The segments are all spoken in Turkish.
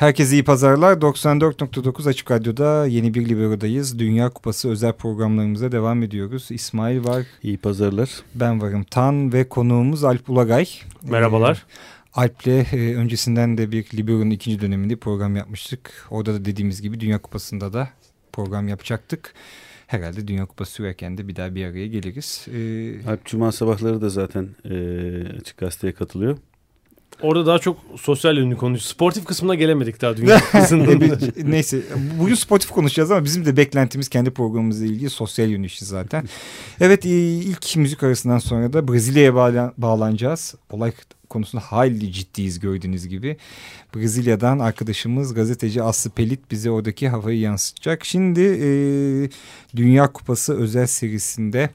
Herkese iyi pazarlar. 94.9 Açık Radyo'da yeni bir Libero'dayız. Dünya Kupası özel programlarımıza devam ediyoruz. İsmail var. İyi pazarlar. Ben varım. Tan ve konuğumuz Alp Ulagay. Merhabalar. Ee, Alp'le e, öncesinden de bir Libero'nun ikinci döneminde program yapmıştık. Orada da dediğimiz gibi Dünya Kupası'nda da program yapacaktık. Herhalde Dünya Kupası sürerken de bir daha bir araya geliriz. Ee, Alp Cuma sabahları da zaten e, Açık Gazete'ye katılıyor. Orada daha çok sosyal yönlü konuşuyoruz. Sportif kısmına gelemedik daha dünya kupasında. Neyse bugün sportif konuşacağız ama bizim de beklentimiz kendi programımızla ilgili sosyal yönü işi zaten. Evet ilk müzik arasından sonra da Brezilya'ya bağlan bağlanacağız. Olay konusunda hayli ciddiyiz gördüğünüz gibi. Brezilya'dan arkadaşımız gazeteci Aslı Pelit bize oradaki havayı yansıtacak. Şimdi e, Dünya Kupası özel serisinde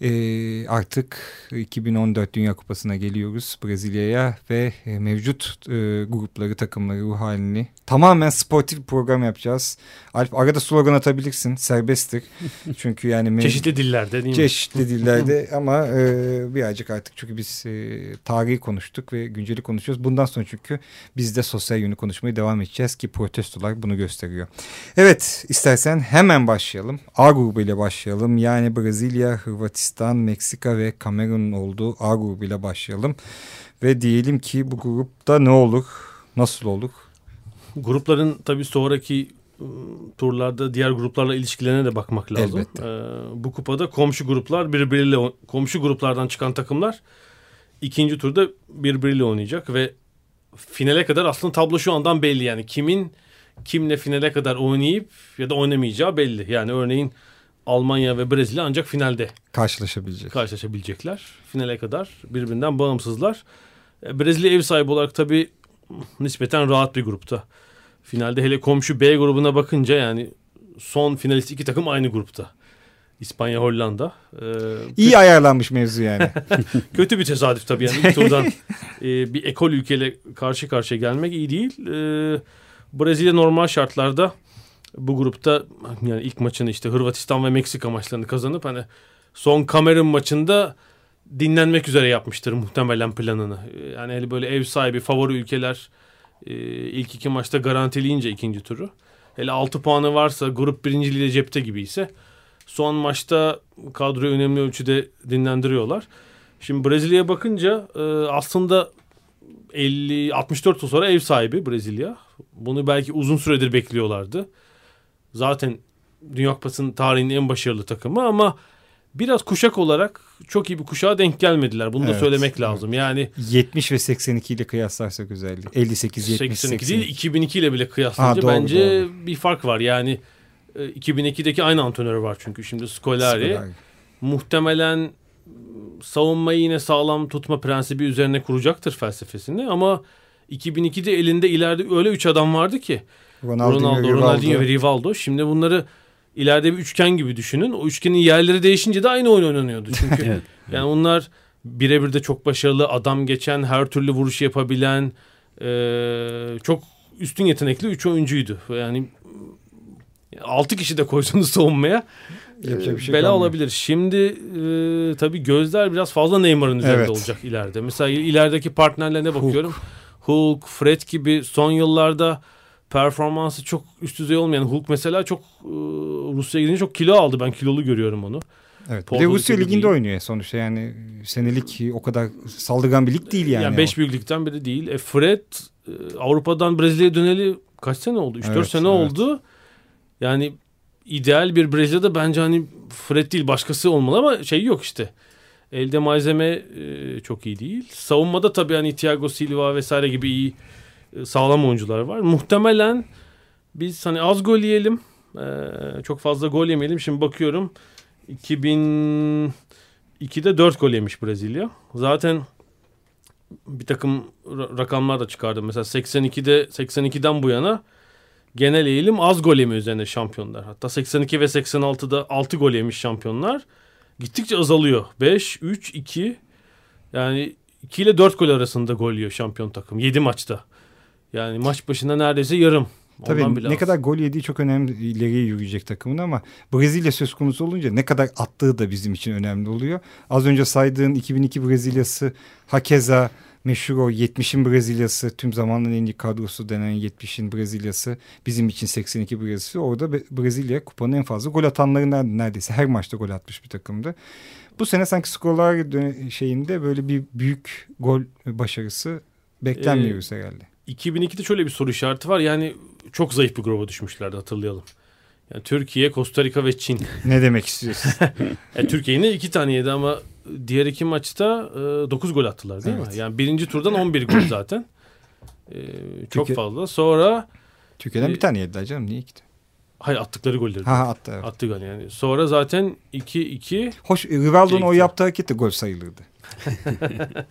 e, artık 2014 Dünya Kupası'na geliyoruz Brezilya'ya ve e, mevcut e, grupları, takımları, ruh halini tamamen sportif bir program yapacağız. Alp arada slogan atabilirsin, serbesttir. Çünkü yani çeşitli dillerde değil mi? Çeşitli dillerde ama e, birazcık artık çünkü biz e, tarihi konuştuk ve günceli konuşuyoruz. Bundan sonra çünkü biz de sosyal yönü konuşmaya devam edeceğiz ki protestolar bunu gösteriyor. Evet istersen hemen başlayalım. A grubu ile başlayalım. Yani Brezilya, Hırvatistan, Meksika ve Kamerun'un olduğu A grubu ile başlayalım. Ve diyelim ki bu grupta ne olur, nasıl olur? Grupların tabii sonraki ıı, turlarda diğer gruplarla ilişkilerine de bakmak lazım. Elbette. Ee, bu kupada komşu gruplar birbiriyle komşu gruplardan çıkan takımlar ikinci turda birbiriyle oynayacak ve finale kadar aslında tablo şu andan belli yani kimin kimle finale kadar oynayıp ya da oynamayacağı belli. Yani örneğin Almanya ve Brezilya ancak finalde karşılaşabilecek. Karşılaşabilecekler. Finale kadar birbirinden bağımsızlar. E, Brezilya ev sahibi olarak tabii nispeten rahat bir grupta. Finalde hele komşu B grubuna bakınca yani son finalist iki takım aynı grupta. İspanya, Hollanda. Ee, İyi kötü... ayarlanmış mevzu yani. kötü bir tesadüf tabii yani ilk turdan e, bir ekol ülkeyle karşı karşıya gelmek iyi değil. E, Brezilya normal şartlarda bu grupta yani ilk maçını işte Hırvatistan ve Meksika maçlarını kazanıp hani son Kamerun maçında dinlenmek üzere yapmıştır muhtemelen planını. Yani hele böyle ev sahibi favori ülkeler e, ilk iki maçta garantileyince ikinci turu. Hele 6 puanı varsa grup birinciliği de cepte gibi ise son maçta kadroyu önemli ölçüde dinlendiriyorlar. Şimdi Brezilya'ya bakınca e, aslında 50 64 yıl sonra ev sahibi Brezilya. Bunu belki uzun süredir bekliyorlardı. Zaten Dünya Kupası'nın tarihinin en başarılı takımı ama biraz kuşak olarak çok iyi bir kuşağa denk gelmediler. Bunu evet, da söylemek lazım. Yani 70 ve 82 ile kıyaslarsak özellikle 58 70 82 değil 2002 ile bile kıyaslayınca doğru, bence doğru. bir fark var. Yani 2002'deki e, aynı antrenör var çünkü şimdi Scolari. Scolari. Muhtemelen savunmayı yine sağlam tutma prensibi üzerine kuracaktır felsefesini ama 2002'de elinde ileride öyle üç adam vardı ki Ronaldo, Ronaldo Ronaldinho ve Rivaldo. Şimdi bunları ileride bir üçgen gibi düşünün. O üçgenin yerleri değişince de aynı oyun oynanıyordu. Çünkü evet. yani onlar birebir de çok başarılı, adam geçen, her türlü vuruş yapabilen, e, çok üstün yetenekli üç oyuncuydu. Yani altı kişi de koysanız savunmaya Yapacak bir şey bela kalmıyor. olabilir. Şimdi e, tabii gözler biraz fazla Neymar'ın üzerinde evet. olacak ileride. Mesela ilerideki partnerlerine bakıyorum. Hulk. Hulk, Fred gibi son yıllarda performansı çok üst düzey olmayan Hulk mesela çok e, Rusya'ya gidince çok kilo aldı. Ben kilolu görüyorum onu. Evet. Bir de Rusya liginde değil. oynuyor sonuçta yani senelik o kadar saldırgan bir lig değil yani. Yani 5 büyük ligden biri değil. E Fred e, Avrupa'dan Brezilya'ya döneli kaç sene oldu? 3-4 evet, sene evet. oldu. Yani ideal bir Brezilya'da bence hani Fred değil başkası olmalı ama şey yok işte. Elde malzeme e, çok iyi değil. Savunmada tabii hani Thiago Silva vesaire gibi iyi sağlam oyuncular var. Muhtemelen biz hani az gol yiyelim. E, çok fazla gol yemeyelim. Şimdi bakıyorum 2002'de 4 gol yemiş Brezilya. Zaten bir takım rakamlar da çıkardım. Mesela 82'de 82'den bu yana genel eğilim az gol yeme üzerine şampiyonlar. Hatta 82 ve 86'da 6 gol yemiş şampiyonlar. Gittikçe azalıyor. 5, 3, 2 yani 2 ile 4 gol arasında gol yiyor şampiyon takım 7 maçta. Yani maç başında neredeyse yarım. Tabii bile ne az. kadar gol yediği çok önemli ileriye yürüyecek takımın ama Brezilya söz konusu olunca ne kadar attığı da bizim için önemli oluyor. Az önce saydığın 2002 Brezilyası hakeza meşhur o 70'in Brezilyası tüm zamanların en iyi kadrosu denen 70'in Brezilyası bizim için 82 Brezilyası orada Brezilya kupanın en fazla gol atanlarından neredeyse her maçta gol atmış bir takımdı. Bu sene sanki skorlar şeyinde böyle bir büyük gol başarısı beklenmiyoruz ee, herhalde. 2002'de şöyle bir soru işareti var. Yani çok zayıf bir gruba düşmüşlerdi hatırlayalım. Yani Türkiye, Costa Rica ve Çin. ne demek istiyorsun? yani Türkiye'nin iki tane yedi ama diğer iki maçta e, gol attılar değil evet. mi? Yani birinci turdan 11 gol zaten. E, çok Türkiye, fazla. Sonra Türkiye'den e, bir tane yediler canım. Niye iki Hayır attıkları golleri. Ha attı. Evet. Attı gol yani. Sonra zaten 2-2. Hoş Rivaldo'nun o yaptığı hareket de gol sayılırdı.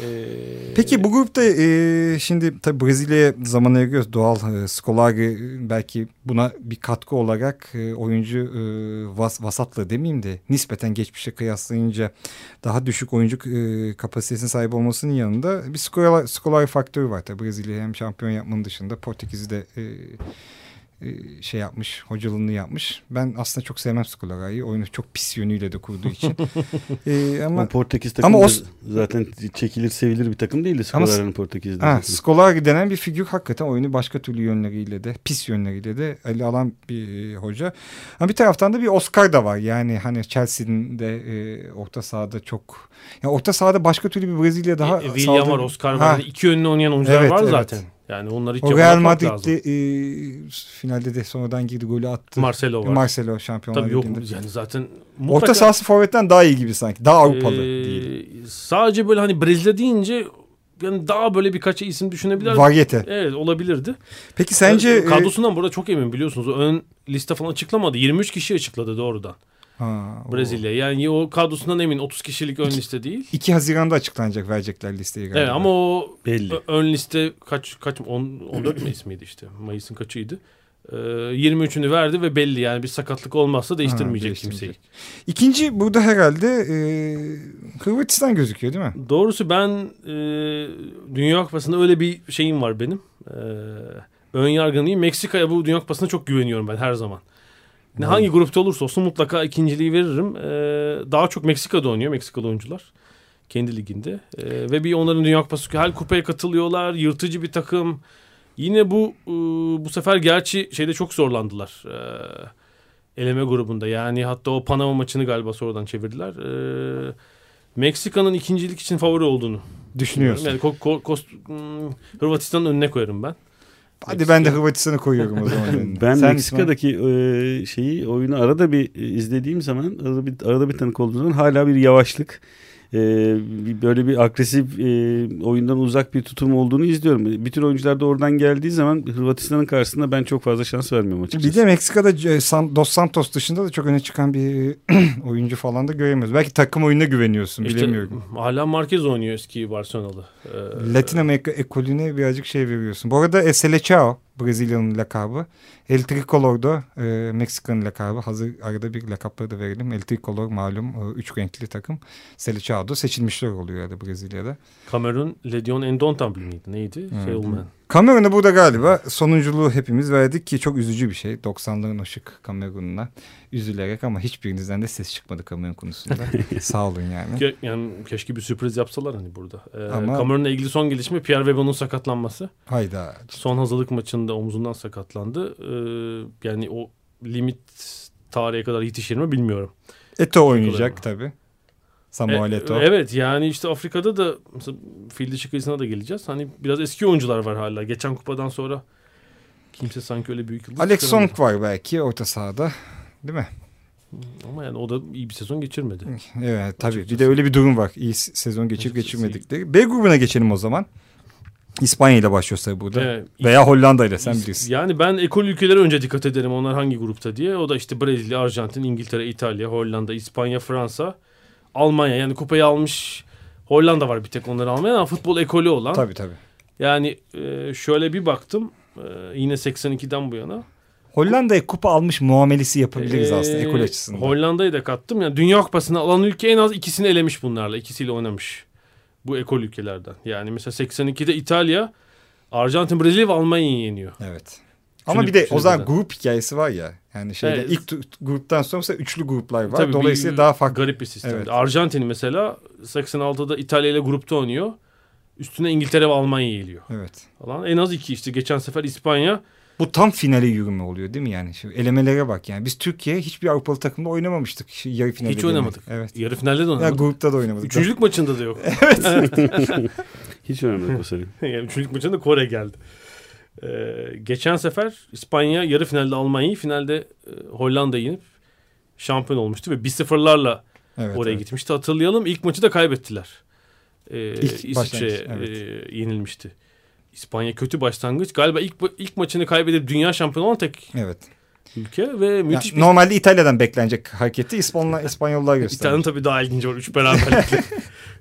Ee, Peki bu grupta e, şimdi tabii Brezilya'ya zaman ayırıyoruz. Doğal e, Scolari belki buna bir katkı olarak e, oyuncu e, vas, vasatlığı demeyeyim de nispeten geçmişe kıyaslayınca daha düşük oyuncu e, kapasitesine sahip olmasının yanında bir Scolari, Scolari faktörü var. Tabii Brezilya hem şampiyon yapmanın dışında Portekiz'i de e, e, şey yapmış, hocalığını yapmış. Ben aslında çok sevmem Scolara'yı. Oyunu çok pis yönüyle de kurduğu için. ee, ama o Portekiz takımı ama o, zaten çekilir sevilir bir takım değildi Scolara'nın Portekiz'de. Ha, Scolari denen bir figür hakikaten oyunu başka türlü yönleriyle de, pis yönleriyle de ele alan bir hoca. Ama bir taraftan da bir Oscar da var. Yani hani Chelsea'nin de e, orta sahada çok... Yani orta sahada başka türlü bir Brezilya daha... E, William var, Oscar var. İki yönlü oynayan oyuncular evet, var evet. zaten. Yani onları hiç o Real Madrid'de e, finalde de sonradan girdi golü attı. Marcelo var. Marcelo şampiyonlar Tabii yok yani zaten mutlaka... Orta sahası forvetten daha iyi gibi sanki. Daha Avrupalı ee, değil. Sadece böyle hani Brezilya deyince yani daha böyle birkaç isim düşünebilir. Varyete. Evet olabilirdi. Peki sence... Yani, kadrosundan burada çok emin biliyorsunuz. Ön liste falan açıklamadı. 23 kişi açıkladı doğrudan. Ha, Brezilya. Yani o kadrosundan emin 30 kişilik ön liste değil. 2 Haziran'da açıklanacak verecekler listeyi galiba. Evet ama o Belli. ön liste kaç kaç 10, 14 Mayıs mıydı işte? Mayıs'ın kaçıydı? Ee, 23'ünü verdi ve belli yani bir sakatlık olmazsa değiştirmeyecek, ha, değiştirmeyecek. kimseyi. İkinci burada herhalde e, Hırvatistan gözüküyor değil mi? Doğrusu ben e, Dünya Kupası'nda öyle bir şeyim var benim. E, ön yargılıyım. Meksika'ya bu Dünya Kupası'na çok güveniyorum ben her zaman. Ne hangi grupta olursa olsun mutlaka ikinciliği veririm. Ee, daha çok Meksika'da oynuyor Meksikalı oyuncular. Kendi liginde. Ee, ve bir onların Dünya Kupası her kupaya katılıyorlar. Yırtıcı bir takım. Yine bu e, bu sefer gerçi şeyde çok zorlandılar. Ee, eleme grubunda. Yani hatta o Panama maçını galiba sonradan çevirdiler. Ee, Meksika'nın ikincilik için favori olduğunu düşünüyorsun. Yani ko, ko, ko, hmm, Hırvatistan'ın önüne koyarım ben. Hadi Meksika. ben de Hırvatistan'ı koyuyorum o zaman. ben Sen Meksika'daki e, şeyi oyunu arada bir izlediğim zaman arada bir, arada bir tanık olduğum zaman hala bir yavaşlık e, böyle bir agresif e, oyundan uzak bir tutum olduğunu izliyorum. Bütün oyuncular da oradan geldiği zaman Hırvatistan'ın karşısında ben çok fazla şans vermiyorum açıkçası. Bir de Meksika'da e, Dos Santos dışında da çok öne çıkan bir oyuncu falan da göremiyoruz. Belki takım oyununa güveniyorsun işte, bilemiyorum. Hala Marquez oynuyor eski Barcelona'lı. Ee, Latin Amerika ekolüne birazcık şey veriyorsun. Bu arada Eselecao Brezilya'nın lakabı. El Tricolor da e, Meksika'nın lakabı. Hazır arada bir lakapları da verelim. El Tricolor malum e, üç renkli takım. Seleçado seçilmişler oluyor ya da Brezilya'da. Kamerun Ledion Endontabli miydi? Neydi? Hmm. Şey olmayan. Kamerun'da burada galiba sonunculuğu hepimiz verdik ki çok üzücü bir şey. 90'ların ışık Kamerun'la üzülerek ama hiçbirinizden de ses çıkmadı Kamerun konusunda. Sağ olun yani. Ke yani keşke bir sürpriz yapsalar hani burada. Ee, ama... Kamerun'la ilgili son gelişme Pierre Webon'un sakatlanması. Hayda. Son hazırlık maçında omzundan sakatlandı. Ee, yani o limit tarihe kadar yetişir mi bilmiyorum. Eto oynayacak tabii. Samuel Eto'o. E, evet yani işte Afrika'da da mesela fil dişi kıyısına da geleceğiz. Hani biraz eski oyuncular var hala. Geçen kupadan sonra kimse sanki öyle büyük yıldız Alex Song var belki orta sahada. Değil mi? Ama yani o da iyi bir sezon geçirmedi. Evet tabii. Açıkçası. Bir de öyle bir durum var. İyi sezon geçirip geçirmedikleri. B grubuna geçelim o zaman. İspanya ile başlıyoruz tabii burada. Evet, Veya Hollanda ile sen bilirsin. Yani ben ekol ülkelere önce dikkat ederim onlar hangi grupta diye. O da işte Brezilya, Arjantin, İngiltere, İtalya, Hollanda, İspanya, Fransa. Almanya yani kupayı almış Hollanda var bir tek onları almayan ama futbol ekolü olan. Tabii tabii. Yani e, şöyle bir baktım e, yine 82'den bu yana. Hollanda'ya kupa almış muamelesi yapabiliriz ee, aslında ekol açısından. Hollanda'yı da kattım. Yani Dünya Kupası'nı alan ülke en az ikisini elemiş bunlarla. ikisiyle oynamış. Bu ekol ülkelerden. Yani mesela 82'de İtalya, Arjantin, Brezilya ve Almanya'yı yeniyor. Evet. Ama bir de o zaman grup hikayesi var ya. Yani şeyde evet. ilk gruptan sonra mesela üçlü gruplar var. Tabii Dolayısıyla bir, daha farklı. Garip bir sistem. Evet. Arjantin mesela 86'da İtalya ile grupta oynuyor. Üstüne İngiltere ve Almanya geliyor. Evet. Falan. En az iki işte. Geçen sefer İspanya. Bu tam finale yürüme oluyor değil mi yani? Şimdi elemelere bak yani. Biz Türkiye hiçbir Avrupalı takımda oynamamıştık. Şimdi yarı finalde. Hiç oynamadık. Evet. Yarı finalde de oynamadık. Ya grupta da oynamadık. Üçüncülük maçında da yok. evet. Hiç oynamadık bu sene. yani üçüncülük maçında Kore geldi. Ee, geçen sefer İspanya yarı finalde Almanya'yı finalde e, Hollanda'yı yenip şampiyon olmuştu ve 1-0'larla evet, oraya evet. gitmişti. Hatırlayalım ilk maçı da kaybettiler. Ee, İsviçre'ye evet. e, yenilmişti. İspanya kötü başlangıç. Galiba ilk ilk maçını kaybedip dünya şampiyonu olan tek evet. ülke ve müthiş yani, bir... Normalde İtalya'dan beklenecek hareketi İspanya, İspanyollar gösterdi. İtalya'nın tabii daha ilginci var. Üç beraberlikle.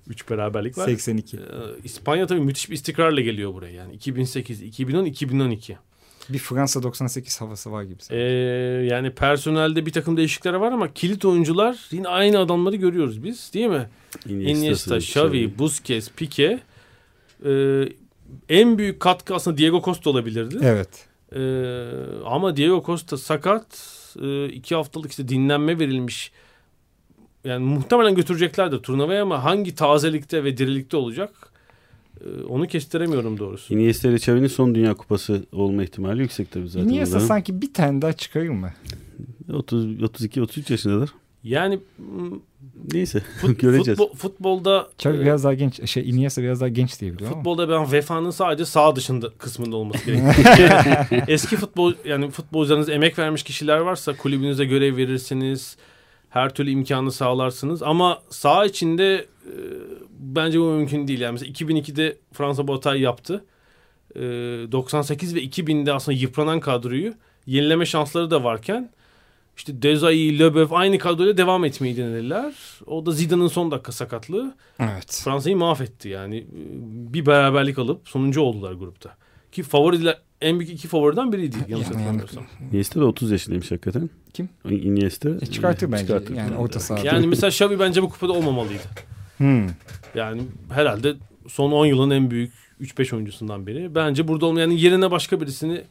3 beraberlik var. 82. Ee, İspanya tabii müthiş bir istikrarla geliyor buraya. Yani 2008, 2010, 2012. Bir Fransa 98 havası var gibi. Ee, yani personelde bir takım değişiklikler var ama kilit oyuncular yine aynı adamları görüyoruz biz değil mi? Iniesta, Xavi, Busquets, Pique. Ee, en büyük katkı aslında Diego Costa olabilirdi. Evet. Ee, ama Diego Costa sakat. Ee, iki haftalık işte dinlenme verilmiş yani muhtemelen götüreceklerdir turnuvaya ama hangi tazelikte ve dirilikte olacak ee, onu kestiremiyorum doğrusu. Iniesta ile Xavi'nin son Dünya Kupası olma ihtimali yüksek tabii zaten. Iniesta sanki bir tane daha çıkarır mı? 30 32 33 yaşındadır. Yani neyse fut, göreceğiz. Futbol, futbolda Çok e, biraz daha genç şey Iniesta biraz daha genç diye biliyorum. Futbolda ama. ben vefanın sadece sağ dışında kısmında olması gerekiyor. Eski futbol yani futbolcularınız emek vermiş kişiler varsa kulübünüze görev verirsiniz. Her türlü imkanı sağlarsınız ama sağ içinde e, bence bu mümkün değil. Yani mesela 2002'de Fransa bu hatayı yaptı. E, 98 ve 2000'de aslında yıpranan kadroyu yenileme şansları da varken işte Dezai, Löbev aynı kadroyla devam etmeyi denediler. O da Zidane'ın son dakika sakatlığı. Evet. Fransa'yı mahvetti yani. Bir beraberlik alıp sonuncu oldular grupta. Ki favoriler en büyük iki favoriden biriydi. Yanlış yani, hatırlamıyorsam. Iniesta da 30 yaşındaymış hakikaten. Kim? Iniesta. E çıkartır bence. Çıkartır. Yani orta sahada. Yani mesela Xavi bence bu kupada olmamalıydı. Hmm. Yani herhalde son 10 yılın en büyük 3-5 oyuncusundan biri. Bence burada olmayan yani yerine başka birisini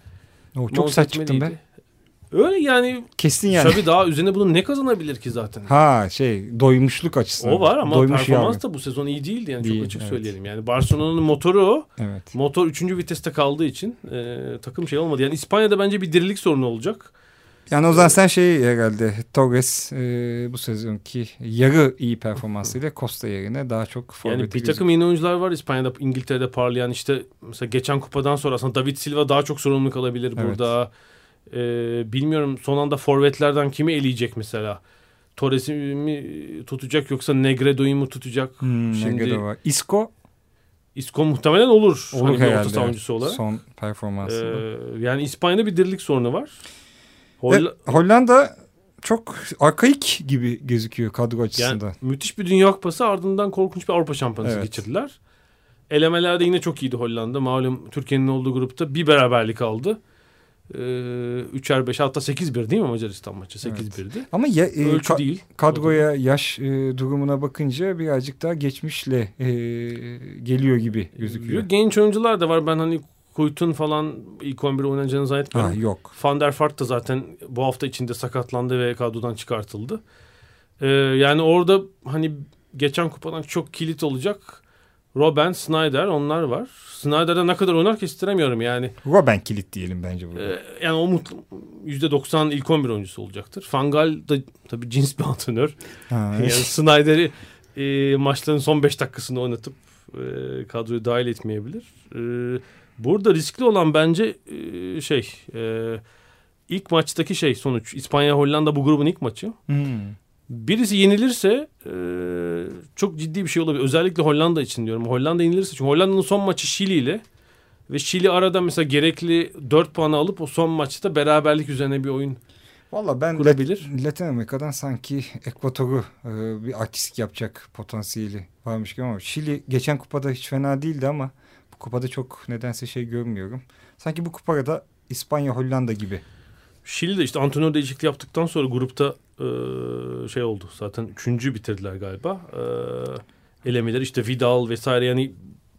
o, çok sert çıktın be. Öyle yani. Kesin yani. Tabii daha üzerine bunu ne kazanabilir ki zaten? Ha şey doymuşluk açısından. O var ama Doymuş performans yavru. da bu sezon iyi değildi yani Değil, çok açık evet. söyleyelim. Yani Barcelona'nın motoru o. Evet. Motor 3. viteste kaldığı için e, takım şey olmadı. Yani İspanya'da bence bir dirilik sorunu olacak. Yani o zaman sen şey herhalde Torres e, bu sezonki yarı iyi performansıyla Costa yerine daha çok Yani bir takım yeni oyuncular var İspanya'da İngiltere'de parlayan işte mesela geçen kupadan sonra aslında David Silva daha çok sorumluluk alabilir evet. burada. Ee, bilmiyorum son anda forvetlerden kimi eleyecek mesela. Torres'i mi tutacak yoksa Negredo'yu mu tutacak? Hmm, Şimdi Negredo var. Isco Isco muhtemelen olur. Olur hani herhalde. Orta savunucusu olarak. Son performansında. Ee, yani İspanya'da bir dirilik sorunu var. Holl e, Hollanda çok arkaik gibi gözüküyor kadro açısından. Yani müthiş bir Dünya Kupası ardından korkunç bir Avrupa Şampiyonası evet. geçirdiler. Elemelerde yine çok iyiydi Hollanda. Malum Türkiye'nin olduğu grupta bir beraberlik aldı. Ee, üçer beş hatta sekiz bir değil mi Macaristan maçı? Sekiz birdi. Evet. Ama ya, e, Ölçü ka değil. kadroya yaş e, durumuna bakınca birazcık daha geçmişle e, geliyor gibi gözüküyor. Genç oyuncular da var. Ben hani Kuytun falan ilk 11 oynayacağını zannetmiyorum. Ha, yok. Van der Vaart da zaten bu hafta içinde sakatlandı ve kadrodan çıkartıldı. Ee, yani orada hani geçen kupadan çok kilit olacak Robben, Snyder onlar var. Snyder'da ne kadar oynar kestiremiyorum yani. Robben kilit diyelim bence burada. Ee, yani o mutlu, %90 ilk 11 oyuncusu olacaktır. Fangal da tabii cins bir antrenör. Ha, yani Snyder'i e, maçların son 5 dakikasında oynatıp e, kadroya dahil etmeyebilir. E, burada riskli olan bence e, şey e, ilk maçtaki şey sonuç. İspanya Hollanda bu grubun ilk maçı. Hmm. Birisi yenilirse e, çok ciddi bir şey olabilir. Özellikle Hollanda için diyorum. Hollanda yenilirse çünkü Hollanda'nın son maçı Şili ile ve Şili arada mesela gerekli 4 puanı alıp o son maçta beraberlik üzerine bir oyun Valla ben kurabilir. Latin Amerika'dan sanki Ekvator'u e, bir artistik yapacak potansiyeli varmış gibi ama Şili geçen kupada hiç fena değildi ama bu kupada çok nedense şey görmüyorum. Sanki bu kupada da İspanya Hollanda gibi. Şili de işte antrenör değişikliği yaptıktan sonra grupta e, şey oldu. Zaten üçüncü bitirdiler galiba. E, elemeleri işte Vidal vesaire yani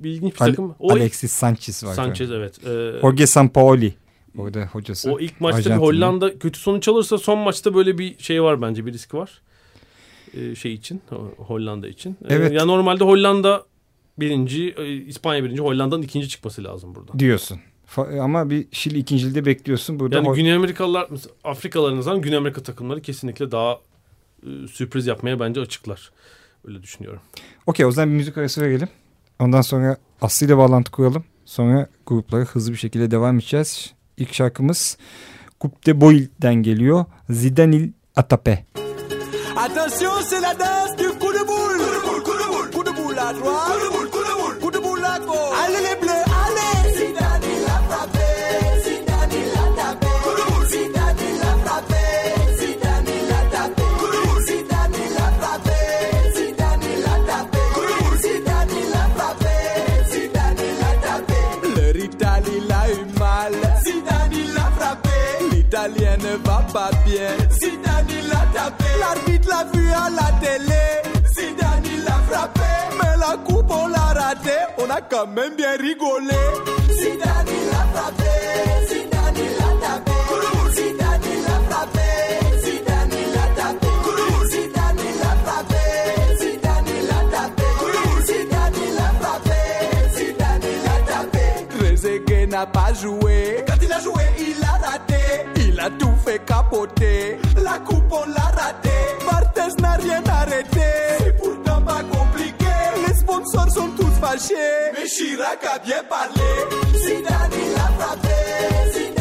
ilginç bir takım. O Alexis Sanchez var. Sanchez evet. Ee, Jorge Sampaoli. Orada hocası. O ilk maçta bir Hollanda kötü sonuç alırsa son maçta böyle bir şey var bence bir risk var. Ee, şey için Hollanda için. Evet. Ya normalde Hollanda birinci, e, İspanya birinci, Hollanda'nın ikinci çıkması lazım burada. Diyorsun. Ama bir Şili ikinciliği bekliyorsun. Burada yani Güney Amerikalılar, Afrikalıların azından Güney Amerika takımları kesinlikle daha e, sürpriz yapmaya bence açıklar. Öyle düşünüyorum. Okey o zaman bir müzik arası verelim. Ondan sonra Aslı ile bağlantı kuralım. Sonra gruplara hızlı bir şekilde devam edeceğiz. İlk şarkımız Coupe de Boil'den geliyor. Zidanil Atape. Attention c'est la danse du coup de boule. Coup de boule, coup de boule. Coup de boule à droite. Coup de boule, coup de boule. Coup de boule à gauche. Allez les bleus. ne va pas bien. Zidane l'a tapé. L'arbitre l'a vu à la télé. Zidane l'a frappé. Mais la coupe on l'a raté. On a quand même bien rigolé. Zidane l'a frappé. Zidane n'a pas joué. Quand il a joué, il a raté. Il a tout fait capoter. La coupe, on l'a raté. Barthez n'a rien arrêté. C'est pourtant pas compliqué. Les sponsors sont tous fâchés. Mais Chirac a bien parlé. Zidane, il a frappé. Zidane,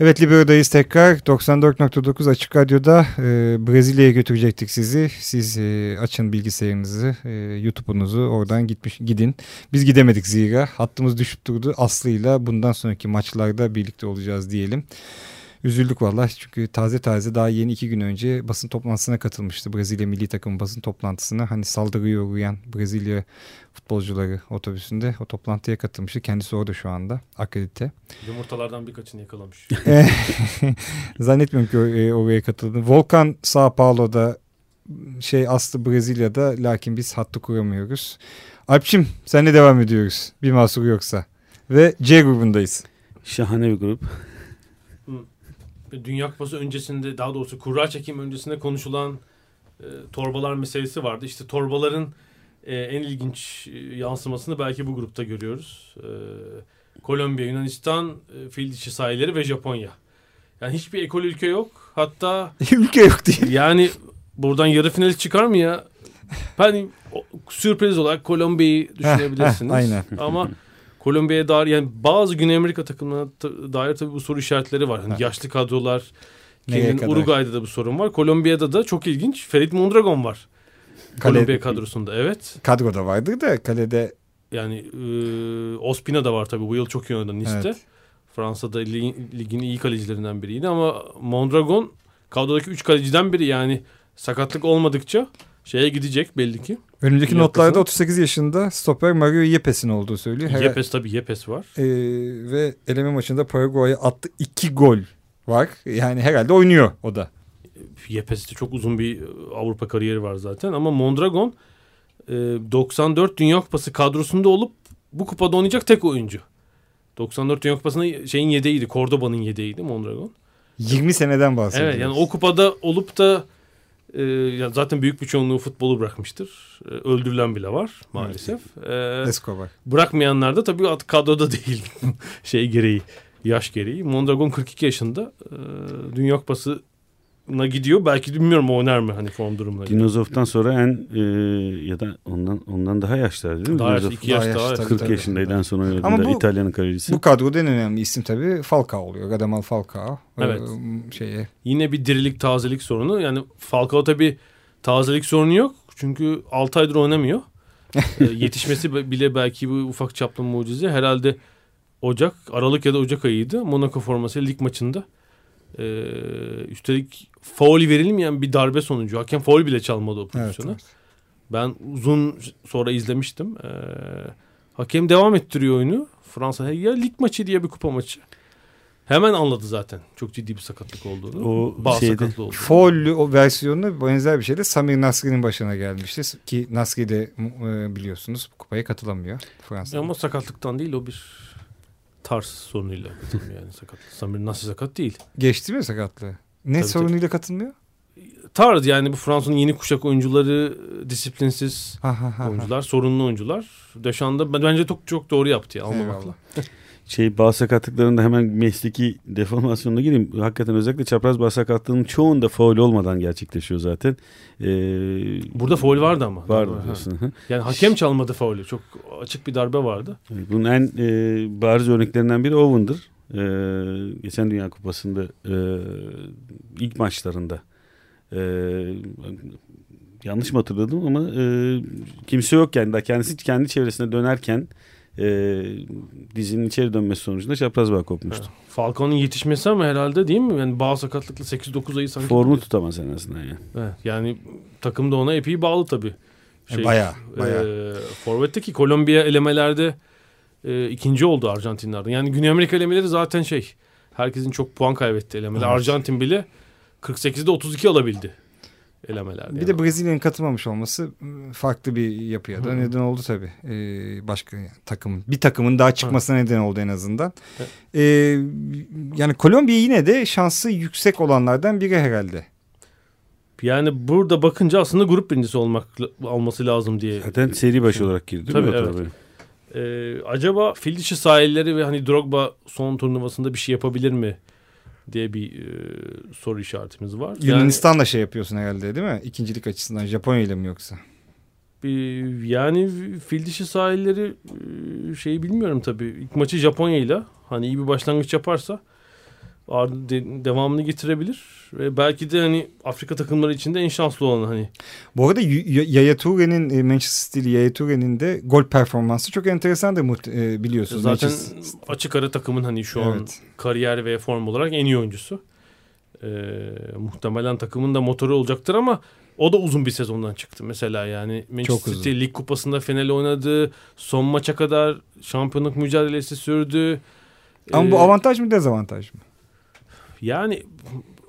Evet Libero'dayız tekrar. 94.9 Açık Radyo'da e, Brezilya'ya götürecektik sizi. Siz e, açın bilgisayarınızı, e, YouTube'unuzu oradan gitmiş gidin. Biz gidemedik zira. Hattımız düşüp durdu. Aslı'yla bundan sonraki maçlarda birlikte olacağız diyelim. Üzüldük valla çünkü taze taze daha yeni iki gün önce basın toplantısına katılmıştı Brezilya milli takım basın toplantısına. Hani saldırıya uğrayan Brezilya futbolcuları otobüsünde o toplantıya katılmıştı. Kendisi orada şu anda akredite. Yumurtalardan birkaçını yakalamış. Zannetmiyorum ki e, oraya katıldığını. Volkan Sao Paulo'da şey Aslı Brezilya'da lakin biz hattı kuramıyoruz. Alpçim senle devam ediyoruz bir mahsur yoksa. Ve C grubundayız. Şahane bir grup. Dünya Kupası öncesinde daha doğrusu kura çekim öncesinde konuşulan e, torbalar meselesi vardı. İşte torbaların e, en ilginç e, yansımasını belki bu grupta görüyoruz. E, Kolombiya, Yunanistan, e, fil dişi sahilleri ve Japonya. Yani hiçbir ekol ülke yok. Hatta ülke yok diye. Yani buradan yarı finali çıkar mı ya? Ben sürpriz olarak Kolombiya'yı düşünebilirsiniz. aynen. Ama Kolombiya'ya dair yani bazı Güney Amerika takımlarına dair tabii bu soru işaretleri var. Hani yaşlı kadrolar. Kendin Uruguay'da da bu sorun var. Kolombiya'da da çok ilginç. Ferit Mondragon var. Kale, Kolombiya kadrosunda evet. Kadroda vardı da kalede. Yani e, Ospina da var tabii. Bu yıl çok iyi oynadı Nice'te. Evet. Fransa'da ligin iyi kalecilerinden biriydi ama Mondragon kadrodaki 3 kaleciden biri yani sakatlık olmadıkça şeye gidecek belli ki. Önümüzdeki Yapasın. notlarda 38 yaşında stoper Mario Yepes'in olduğu söylüyor. Her... Yepes tabii Yepes var. Ee, ve eleme maçında Paraguay'a attı 2 gol var. Yani herhalde oynuyor o da. Yepes'te çok uzun bir Avrupa kariyeri var zaten ama Mondragon 94 e, Dünya Kupası kadrosunda olup bu kupada oynayacak tek oyuncu. 94 Dünya Kupası'nda şeyin yedeğiydi. Cordoba'nın yedeğiydi Mondragon. 20 seneden bahsediyoruz. Evet yani o kupada olup da e, zaten büyük bir çoğunluğu futbolu bırakmıştır. E, öldürülen bile var maalesef. E, Escobar. Bırakmayanlar da tabii kadroda değil şey gereği, yaş gereği. Mondragon 42 yaşında. E, Dünya Kupası na gidiyor. Belki bilmiyorum oynar mı hani form durumuna. Dinozov'tan sonra en e, ya da ondan ondan daha yaşlı değil mi? Daha yaşlı, iki yaş Daha daha. yaşlı. 40 yaşındaydı en son oynadığında İtalya'nın kalecisi. Bu kadroda en önemli isim tabii Falcao oluyor. Radamel Falcao. Evet. Ee, şeye. Yine bir dirilik tazelik sorunu. Yani Falcao tabii tazelik sorunu yok. Çünkü 6 aydır oynamıyor. Ee, yetişmesi bile belki bu ufak çaplı mucize. Herhalde Ocak, Aralık ya da Ocak ayıydı. Monaco formasıyla lig maçında. Ee, üstelik faul verilmeyen bir darbe sonucu. Hakem faul bile çalmadı o Evet, pozisyona. evet. Ben uzun sonra izlemiştim. Ee, hakem devam ettiriyor oyunu. Fransa ya lig maçı diye bir kupa maçı. Hemen anladı zaten. Çok ciddi bir sakatlık olduğunu. O Bağ şeyde- sakatlığı olduğunu. Foul'lü o versiyonuna benzer bir şey de Samir Nasri'nin başına gelmişti. Ki Nasri de e, biliyorsunuz kupaya katılamıyor Fransa'da. Ama sakatlıktan değil o bir tarz sorunuyla yani sakat. Samir nasıl sakat değil. Geçti mi sakatlığı? Ne Tabii, sorunuyla katılmıyor? Tarz yani bu Fransa'nın yeni kuşak oyuncuları disiplinsiz Ha, ha, ha, ha. oyuncular, sorunlu oyuncular. Deşan'da ben- bence çok çok doğru yaptı ya almamakla. Şey bağ sakatlıklarında hemen mesleki deformasyonuna gireyim. Hakikaten özellikle çapraz bağ sakatlığının çoğunda faul olmadan gerçekleşiyor zaten. Ee, Burada faul vardı ama. Vardı Ha. diyorsun. hı. Yani hakem çalmadı faulü. Çok açık bir darbe vardı. Bunun en e, bariz örneklerinden biri Owen'dır. E, geçen Dünya Kupası'nda e, ilk maçlarında e, yanlış mı hatırladım ama e, kimse yokken da kendisi kendi çevresine dönerken e, dizinin içeri dönmesi sonucunda çapraz bağ kopmuştu. Falcao'nun yetişmesi ama herhalde değil mi? Yani bağ sakatlıkla 8-9 ayı sanki. Formu tutamaz en azından yani. Evet, yani takım da ona epey bağlı tabii. E, bayağı, bayağı. E, Forvet'teki Kolombiya elemelerde e, ikinci oldu Arjantinlerden. Yani Güney Amerika elemeleri zaten şey. Herkesin çok puan kaybetti elemeler. Evet. Arjantin bile 48'de 32 alabildi elemelerde. Bir yani. de Brezilya'nın katılmamış olması m, farklı bir yapıya da Hı hı. neden oldu tabii. Ee, başka yani takım bir takımın daha çıkmasına neden oldu en azından. Evet. Ee, yani Kolombiya yine de şansı yüksek olanlardan biri herhalde. Yani burada bakınca aslında grup birincisi olmak alması lazım diye. Zaten seri başı olarak girdi değil Tabii, mi? evet. Ee, acaba fil dişi sahilleri ve hani Drogba son turnuvasında bir şey yapabilir mi diye bir e, soru işaretimiz var. Yani Yunanistan'la şey yapıyorsun herhalde değil mi? İkincilik açısından Japonya ile mi yoksa? bir- yani fil dişi sahilleri e, şeyi bilmiyorum tabii. İlk maçı Japonya ile hani iyi bir başlangıç yaparsa devamını getirebilir. Ve belki de hani Afrika takımları içinde en şanslı olan hani Bu arada Yaya Toure'nin e, Manchester City Yaya Toure'nin de gol performansı çok enteresandır e, biliyorsunuz. zaten Manchester- açık ara takımın hani şu an Evet. kariyer ve form olarak en iyi oyuncusu. Ee, muhtemelen takımın da motoru olacaktır ama o da uzun bir sezondan çıktı. Mesela yani Manchester. City Lig Kupası'nda final oynadı. Son maça kadar şampiyonluk mücadelesi sürdü. Ama Ee, bu avantaj mı dezavantaj mı? Yani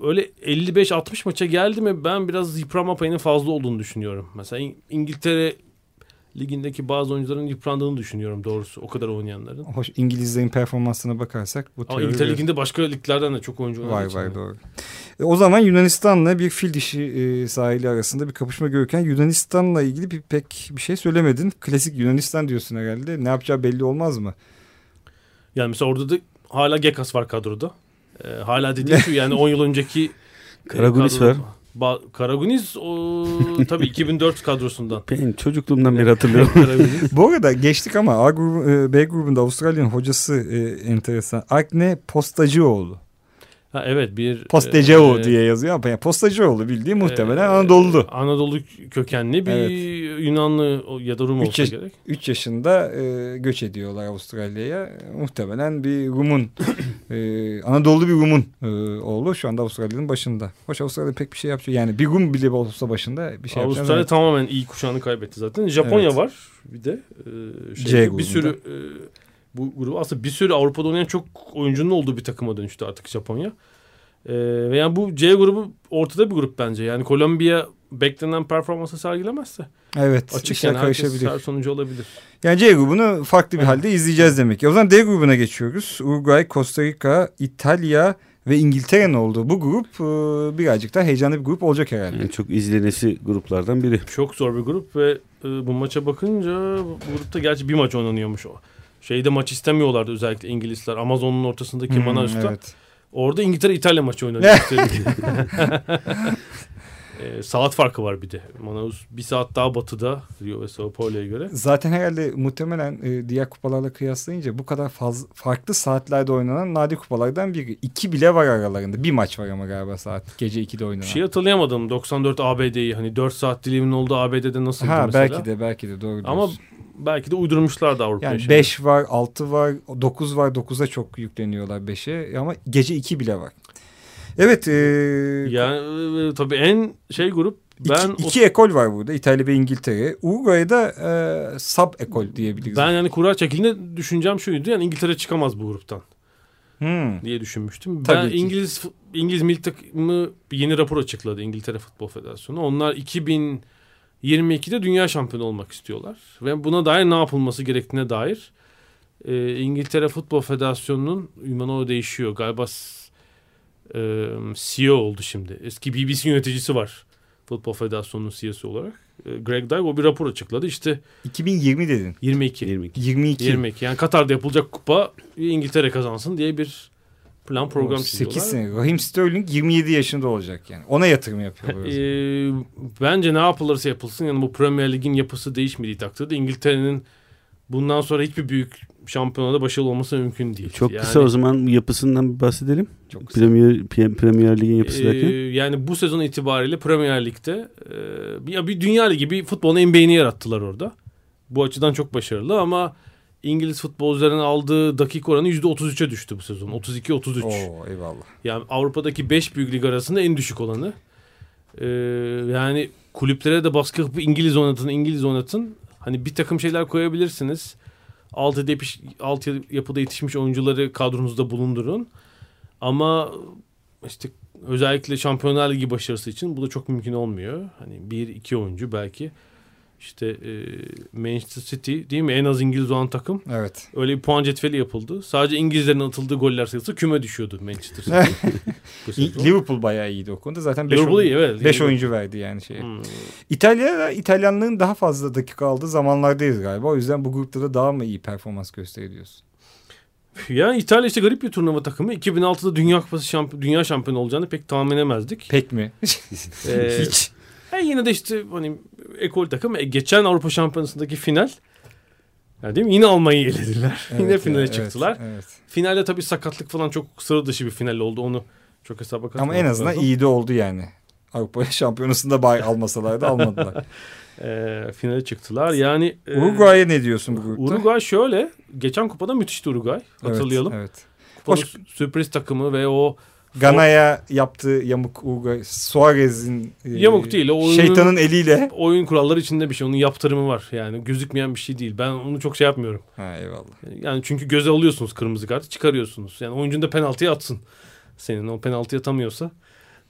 öyle 55-60 maça geldi mi ben biraz yıpranma payının fazla olduğunu düşünüyorum. Mesela İng- İngiltere ligindeki bazı oyuncuların yıprandığını düşünüyorum doğrusu o kadar oynayanların. Hoş İngilizlerin performansına bakarsak bu Ama İngiltere liginde başka liglerden de çok oyuncu Var için. var doğru. E, o zaman Yunanistan'la bir fil dişi e, sahili arasında bir kapışma görürken Yunanistan'la ilgili bir, pek bir şey söylemedin. Klasik Yunanistan diyorsun herhalde. Ne yapacağı belli olmaz mı? Yani mesela orada da hala Gekas var kadroda. Ee, hala dediğim şu yani 10 yıl önceki e, Karagunis var. Ba- Karagunis o tabii 2004 kadrosundan. Ben çocukluğumdan beri hatırlıyorum. Bu arada geçtik ama A grubu, e, B grubunda Avustralya'nın hocası e, enteresan. Agne Postacıoğlu. Ha, evet bir Postacıoğlu e, diye yazıyor ama yani Postacıoğlu bildiği muhtemelen e, Anadolu'lu. Anadolu kökenli bir Evet. Yunanlı ya da Rum Üç olsa yaş- gerek. 3 yaşında e, göç ediyorlar Avustralya'ya. E, Muhtemelen bir Rum'un, e, Anadolu bir Rum'un e, oğlu şu anda Avustralya'nın başında. Hoş Avustralya pek bir şey yapıyor. Yani bir Rum bile olsa başında bir şey yapacağını Avustralya tamamen iyi kuşağını kaybetti zaten. Japonya Evet. var bir de. e, C şey, grubunda. bir sürü e, bu grubu aslında bir sürü Avrupa'da oynayan çok oyuncunun olduğu bir takıma dönüştü artık Japonya. E, ve yani bu C grubu ortada bir grup bence. Yani Kolombiya beklenen performansı sergilemezse Evet, açık işler yani herkes karışabilir. her sonucu olabilir. Yani C grubunu farklı bir Evet. halde izleyeceğiz demek. O zaman D grubuna geçiyoruz. Uruguay, Costa Rica, İtalya ve İngiltere'nin olduğu bu grup e, birazcık daha heyecanlı bir grup olacak herhalde. En çok izlenesi gruplardan biri. Çok zor bir grup ve e, bu maça bakınca bu grupta gerçi bir maç oynanıyormuş o. Şeyde maç istemiyorlardı özellikle İngilizler. Amazon'un ortasındaki Hmm, Manaus'ta. evet. Orada İngiltere İtalya maçı oynadı. E, saat farkı var bir de. Manaus bir saat daha batıda Rio ve Sao Paulo'ya göre. Zaten herhalde muhtemelen e, diğer kupalarla kıyaslayınca bu kadar faz, farklı saatlerde oynanan nadir kupalardan biri. İki bile var aralarında. Bir maç var ama galiba saat. Gece 2'de oynanan. Şey hatırlayamadım. 94 ABD'yi hani 4 saat dilimin olduğu ABD'de nasıl ha, mesela. Belki de belki de doğru Ama belki de uydurmuşlar da Avrupa'ya. Yani 5 var, 6 var, 9 var. 9'a çok yükleniyorlar 5'e ama gece 2 bile var. Evet. E, yani e, tabii en şey grup ben iki, iki ekol var burada İtalya ve İngiltere. Uruguay'da e, sub ekol diyebiliriz. Ben yani kura çekildiğinde düşüncem şuydu yani İngiltere çıkamaz bu gruptan. Hmm. diye düşünmüştüm. Tabii ben ki. İngiliz İngiliz milli takımı yeni rapor açıkladı İngiltere Futbol Federasyonu. Onlar 2022'de dünya şampiyonu olmak istiyorlar ve buna dair ne yapılması gerektiğine dair e, İngiltere Futbol Federasyonu'nun ünvanı değişiyor. Galiba e, CEO oldu şimdi. Eski BBC yöneticisi var. Futbol Federasyonu'nun CEO'su olarak. E, Greg Dyke o bir rapor açıkladı. İşte 2020 dedin. 22. 22. 22. 22. Yani Katar'da yapılacak kupa İngiltere kazansın diye bir plan program çiziyorlar. 8 sene. Raheem Sterling 27 yaşında olacak yani. Ona yatırım yapıyor. e, bence ne yapılırsa yapılsın yani bu Premier Lig'in yapısı değişmediği takdirde İngiltere'nin bundan sonra hiçbir büyük şampiyonada başarılı olması mümkün değil. Çok yani, kısa o zaman yapısından bir bahsedelim. Çok kısa. Premier, Premier Lig'in yapısı derken. Ee, yani bu sezon itibariyle Premier Lig'de e, bir, bir dünya ligi bir futbolun NBA'ni yarattılar orada. Bu açıdan çok başarılı ama İngiliz futbolcuların aldığı dakika oranı %33'e düştü bu sezon. 32-33. Oo eyvallah. Yani Avrupa'daki 5 büyük lig arasında en düşük olanı. Ee, yani kulüplere de baskı yapıp İngiliz oynatın, İngiliz oynatın. Hani bir takım şeyler koyabilirsiniz alt, depiş, alt yapıda yetişmiş oyuncuları kadronuzda bulundurun. Ama işte özellikle Şampiyonlar Ligi başarısı için bu da çok mümkün olmuyor. Hani bir iki oyuncu belki işte e, Manchester City değil mi en az İngiliz olan takım. Evet. Öyle bir puan cetveli yapıldı. Sadece İngilizlerin atıldığı goller sayısı küme düşüyordu Manchester City. Liverpool bayağı iyiydi o konuda. Zaten 5 oyuncu, evet, beş oyuncu verdi yani şey. Hmm. İtalya İtalyanlığın daha fazla dakika aldığı zamanlardayız galiba. O yüzden bu grupta da daha mı iyi performans gösteriyoruz? Ya İtalya işte garip bir turnuva takımı. 2006'da Dünya Kupası şamp dünya şampiyonu olacağını pek tahmin edemezdik. Pek mi? ee, Hiç. E yine de işte hani ekol takım e, geçen Avrupa Şampiyonası'ndaki final yani değil mi? Yine Almanya'yı elediler. Evet, yine finale evet, çıktılar. Evet. Finalde tabii sakatlık falan çok sıra dışı bir final oldu. Onu çok hesaba katmamak Ama en azından lazım. iyi de oldu yani. Avrupa Şampiyonası'nda bay almasalar da almadılar. e, finale çıktılar. Yani e, Uruguay'a ne diyorsun bu grupta? Uruguay şöyle. Geçen kupada müthişti Uruguay. Hatırlayalım. Evet. evet. Kupanın Hoş... sürpriz takımı ve o Gana'ya yaptığı yamuk Uruguay Suarez'in e, yamuk değil o oyunun, şeytanın eliyle oyun kuralları içinde bir şey onun yaptırımı var yani gözükmeyen bir şey değil ben onu çok şey yapmıyorum. Ha eyvallah. Yani çünkü göze alıyorsunuz kırmızı kartı çıkarıyorsunuz yani oyuncun da penaltıya atsın senin o penaltıya atamıyorsa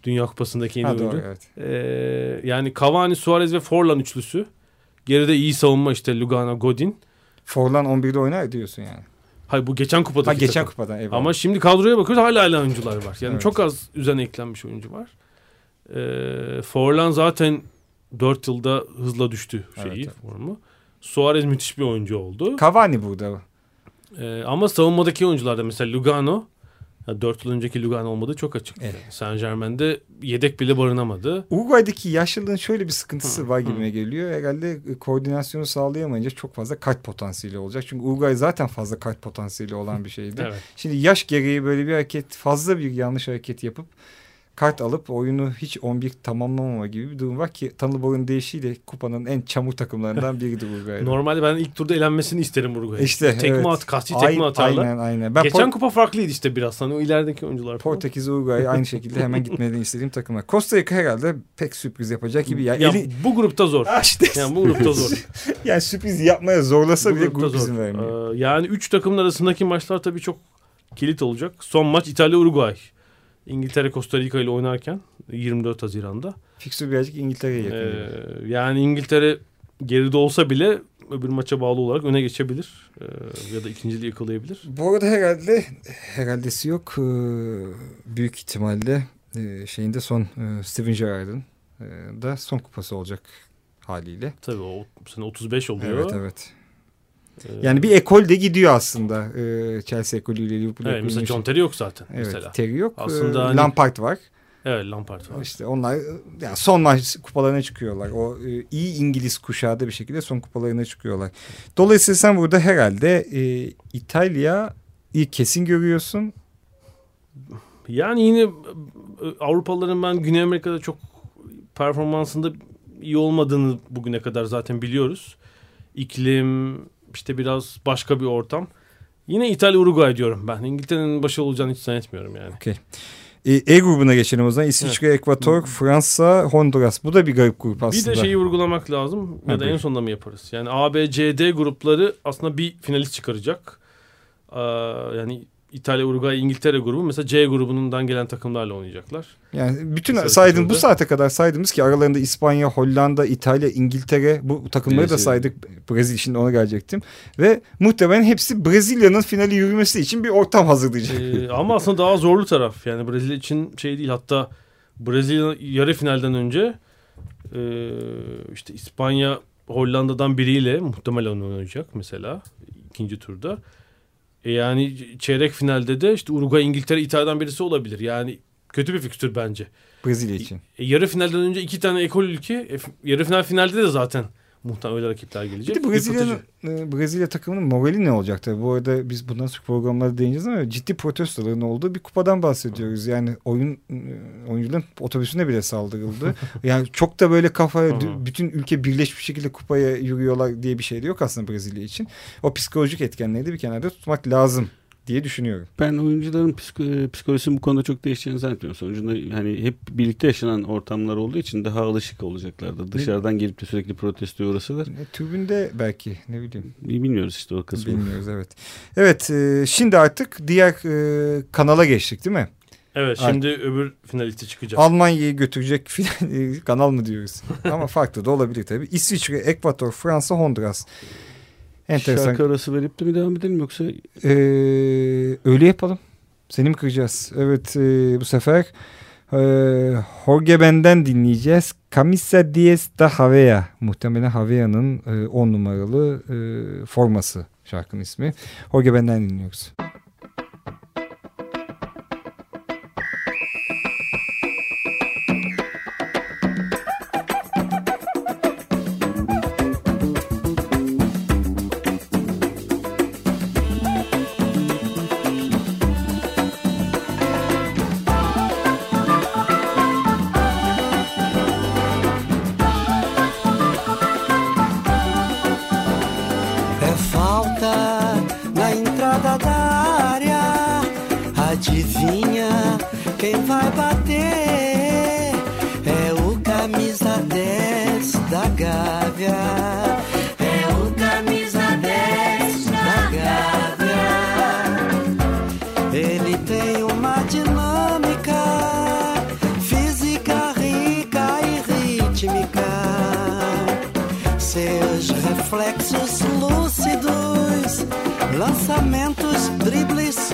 Dünya Kupası'ndaki yeni ha, oyuncu. Doğru, evet. Ee, yani Cavani, Suarez ve Forlan üçlüsü. Geride iyi savunma işte Lugano, Godin. Forlan 11'de oynar diyorsun yani. Hayır bu geçen kupada. Ha geçen takım. kupadan eyvallah. Ama şimdi kadroya bakıyoruz hala hala oyuncular var. Yani evet. çok az üzerine eklenmiş oyuncu var. Ee, Forlan zaten 4 yılda hızla düştü şeyi evet, formu. Suarez müthiş bir oyuncu oldu. Cavani burada. Ee, ama savunmadaki oyuncularda mesela Lugano 4 yıl önceki Lugano olmadığı çok açık. Evet. Saint Germain'de yedek bile barınamadı. Uruguay'daki yaşlılığın şöyle bir sıkıntısı hı, var gibime hı. geliyor. Herhalde koordinasyonu sağlayamayınca çok fazla kart potansiyeli olacak. Çünkü Uruguay zaten fazla kart potansiyeli olan bir şeydi. evet. Şimdi yaş gereği böyle bir hareket fazla bir yanlış hareket yapıp kart alıp oyunu hiç 11 tamamlamama gibi bir durum var ki Tanrı Bor'un değişiyle kupanın en çamur takımlarından biridir Uruguay'da. Normalde ben ilk turda elenmesini isterim Uruguay'a. İşte tekme evet. at, kasti tekme atarlar. Aynen aynen. Ben Geçen Port- kupa farklıydı işte biraz. Hani o ilerideki oyuncular falan. Portekiz Uruguay aynı şekilde hemen gitmelerini istediğim takımlar. Costa Rica herhalde pek sürpriz yapacak gibi. Ya, ya eli... bu grupta zor. Ah işte. Yani bu grupta zor. yani sürpriz yapmaya zorlasa bu bile grup zor. izin vermiyor. Ee, yani üç takımın arasındaki maçlar tabii çok kilit olacak. Son maç İtalya-Uruguay. İngiltere Costa Rica ile oynarken 24 Haziran'da. Fikstür birazcık İngiltere'ye yakın. Ee, yani İngiltere geride olsa bile öbür maça bağlı olarak öne geçebilir. Ee, ya da ikinciliği yakalayabilir. Bu arada herhalde herhaldesi yok. Ee, büyük ihtimalle e, şeyinde son e, Steven Gerrard'ın e, da son kupası olacak haliyle. Tabii o sene 35 oluyor. Evet evet. Yani bir ekol de gidiyor aslında e, Chelsea ekolüyle Liverpool evet, Mesela John Terry yok zaten. Evet, mesela. Terry yok. Aslında ee, hani... Lampard var. Evet Lampard var. İşte onlar yani son maç kupalarına çıkıyorlar. O e, iyi İngiliz kuşağı da bir şekilde son kupalarına çıkıyorlar. Dolayısıyla sen burada herhalde e, İtalya'yı kesin görüyorsun. Yani yine Avrupalıların ben Güney Amerika'da çok performansında iyi olmadığını bugüne kadar zaten biliyoruz. İklim, işte biraz başka bir ortam. Yine İtalya Uruguay diyorum ben. İngiltere'nin başı olacağını hiç zannetmiyorum yani. Okay. E, e grubuna geçelim o zaman. İsviçre, evet. Ekvator, Fransa, Honduras. Bu da bir garip grup aslında. Bir de şeyi vurgulamak lazım. Ya da en sonunda mı yaparız? Yani A, B, C, D grupları aslında bir finalist çıkaracak. Ee, yani İtalya, Uruguay, İngiltere grubu mesela C grubundan gelen takımlarla oynayacaklar. Yani bütün Mesela saydığım bu saate kadar saydığımız ki aralarında İspanya, Hollanda, İtalya, İngiltere bu takımları Brezilya. da saydık. Brezilya şimdi ona gelecektim. Ve muhtemelen hepsi Brezilya'nın finali yürümesi için bir ortam hazırlayacak. Ee, ama aslında daha zorlu taraf. Yani Brezilya için şey değil. Hatta Brezilya yarı finalden önce e, işte İspanya Hollanda'dan biriyle muhtemelen oynayacak mesela ikinci turda. E yani çeyrek finalde de işte Uruguay, İngiltere, İtalya'dan birisi olabilir. Yani kötü bir fikstür bence. Brezilya için. E, yarı finalden önce iki tane ekol ülke. E, yarı final finalde de zaten muhtemelen öyle rakipler gelecek. Bir de Brezilya'nın e, Brezilya takımının morali ne olacak tabii. Bu arada biz bundan sonra programlarda değineceğiz ama ciddi protestoların olduğu bir kupadan bahsediyoruz. Yani oyun e, oyuncuların otobüsüne bile saldırıldı. yani çok da böyle kafaya bütün ülke birleşmiş şekilde kupaya yürüyorlar diye bir şey de yok aslında Brezilya için. O psikolojik etkenleri de bir kenarda tutmak lazım diye düşünüyorum. Ben oyuncuların psiko psikolojisinin bu konuda çok değişeceğini zannetmiyorum. Sonucunda hani hep birlikte yaşanan ortamlar olduğu için daha alışık olacaklardır. Dışarıdan gelip de sürekli protestoya uğrasalar. E, tribünde belki ne bileyim. Bilmiyoruz işte o kısmı. Bilmiyoruz evet. Evet e, şimdi artık diğer e, kanala geçtik değil mi? Evet şimdi Ar öbür finalisti çıkacak. Almanya'yı götürecek final, kanal mı diyoruz? Ama farklı da olabilir tabii. İsviçre, Ekvator, Fransa, Honduras. Enteresan. Şarkı arası verip de mi devam edelim yoksa? Ee, öyle yapalım. Seni mi kıracağız? Evet e, bu sefer e, Jorge Ben'den dinleyeceğiz. Camisa Diez da Havea. Muhtemelen Havea'nın 10 e, numaralı e, forması şarkının ismi. Jorge Ben'den dinliyoruz. Adivinha quem vai bater? É o camisa 10 da Gávea. É o camisa 10 da Gávea. Ele tem uma dinâmica física rica e rítmica. Seus reflexos lúcidos, lançamentos, dribles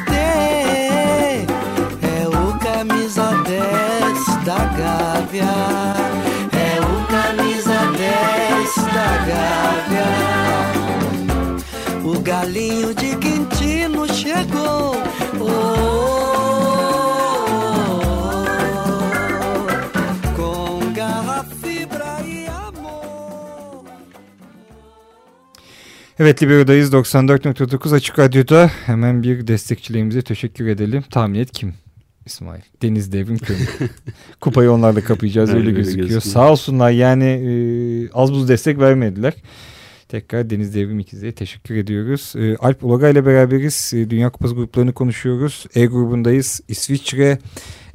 da Gávea. É o camisa 10 da Gávea. O galinho de Quintino chegou. Oh, Evet Libero'dayız 94.9 Açık Radyo'da hemen bir destekçilerimize teşekkür edelim. Tahmin et kim? İsmail. Deniz Devrim Kömür. Kupayı onlarla kapayacağız öyle, öyle gözüküyor. gözüküyor. Sağ olsunlar yani e, az buz destek vermediler. Tekrar Deniz Devrim ikizlere teşekkür ediyoruz. E, Alp Ulaga ile beraberiz. E, Dünya Kupası gruplarını konuşuyoruz. E grubundayız. İsviçre,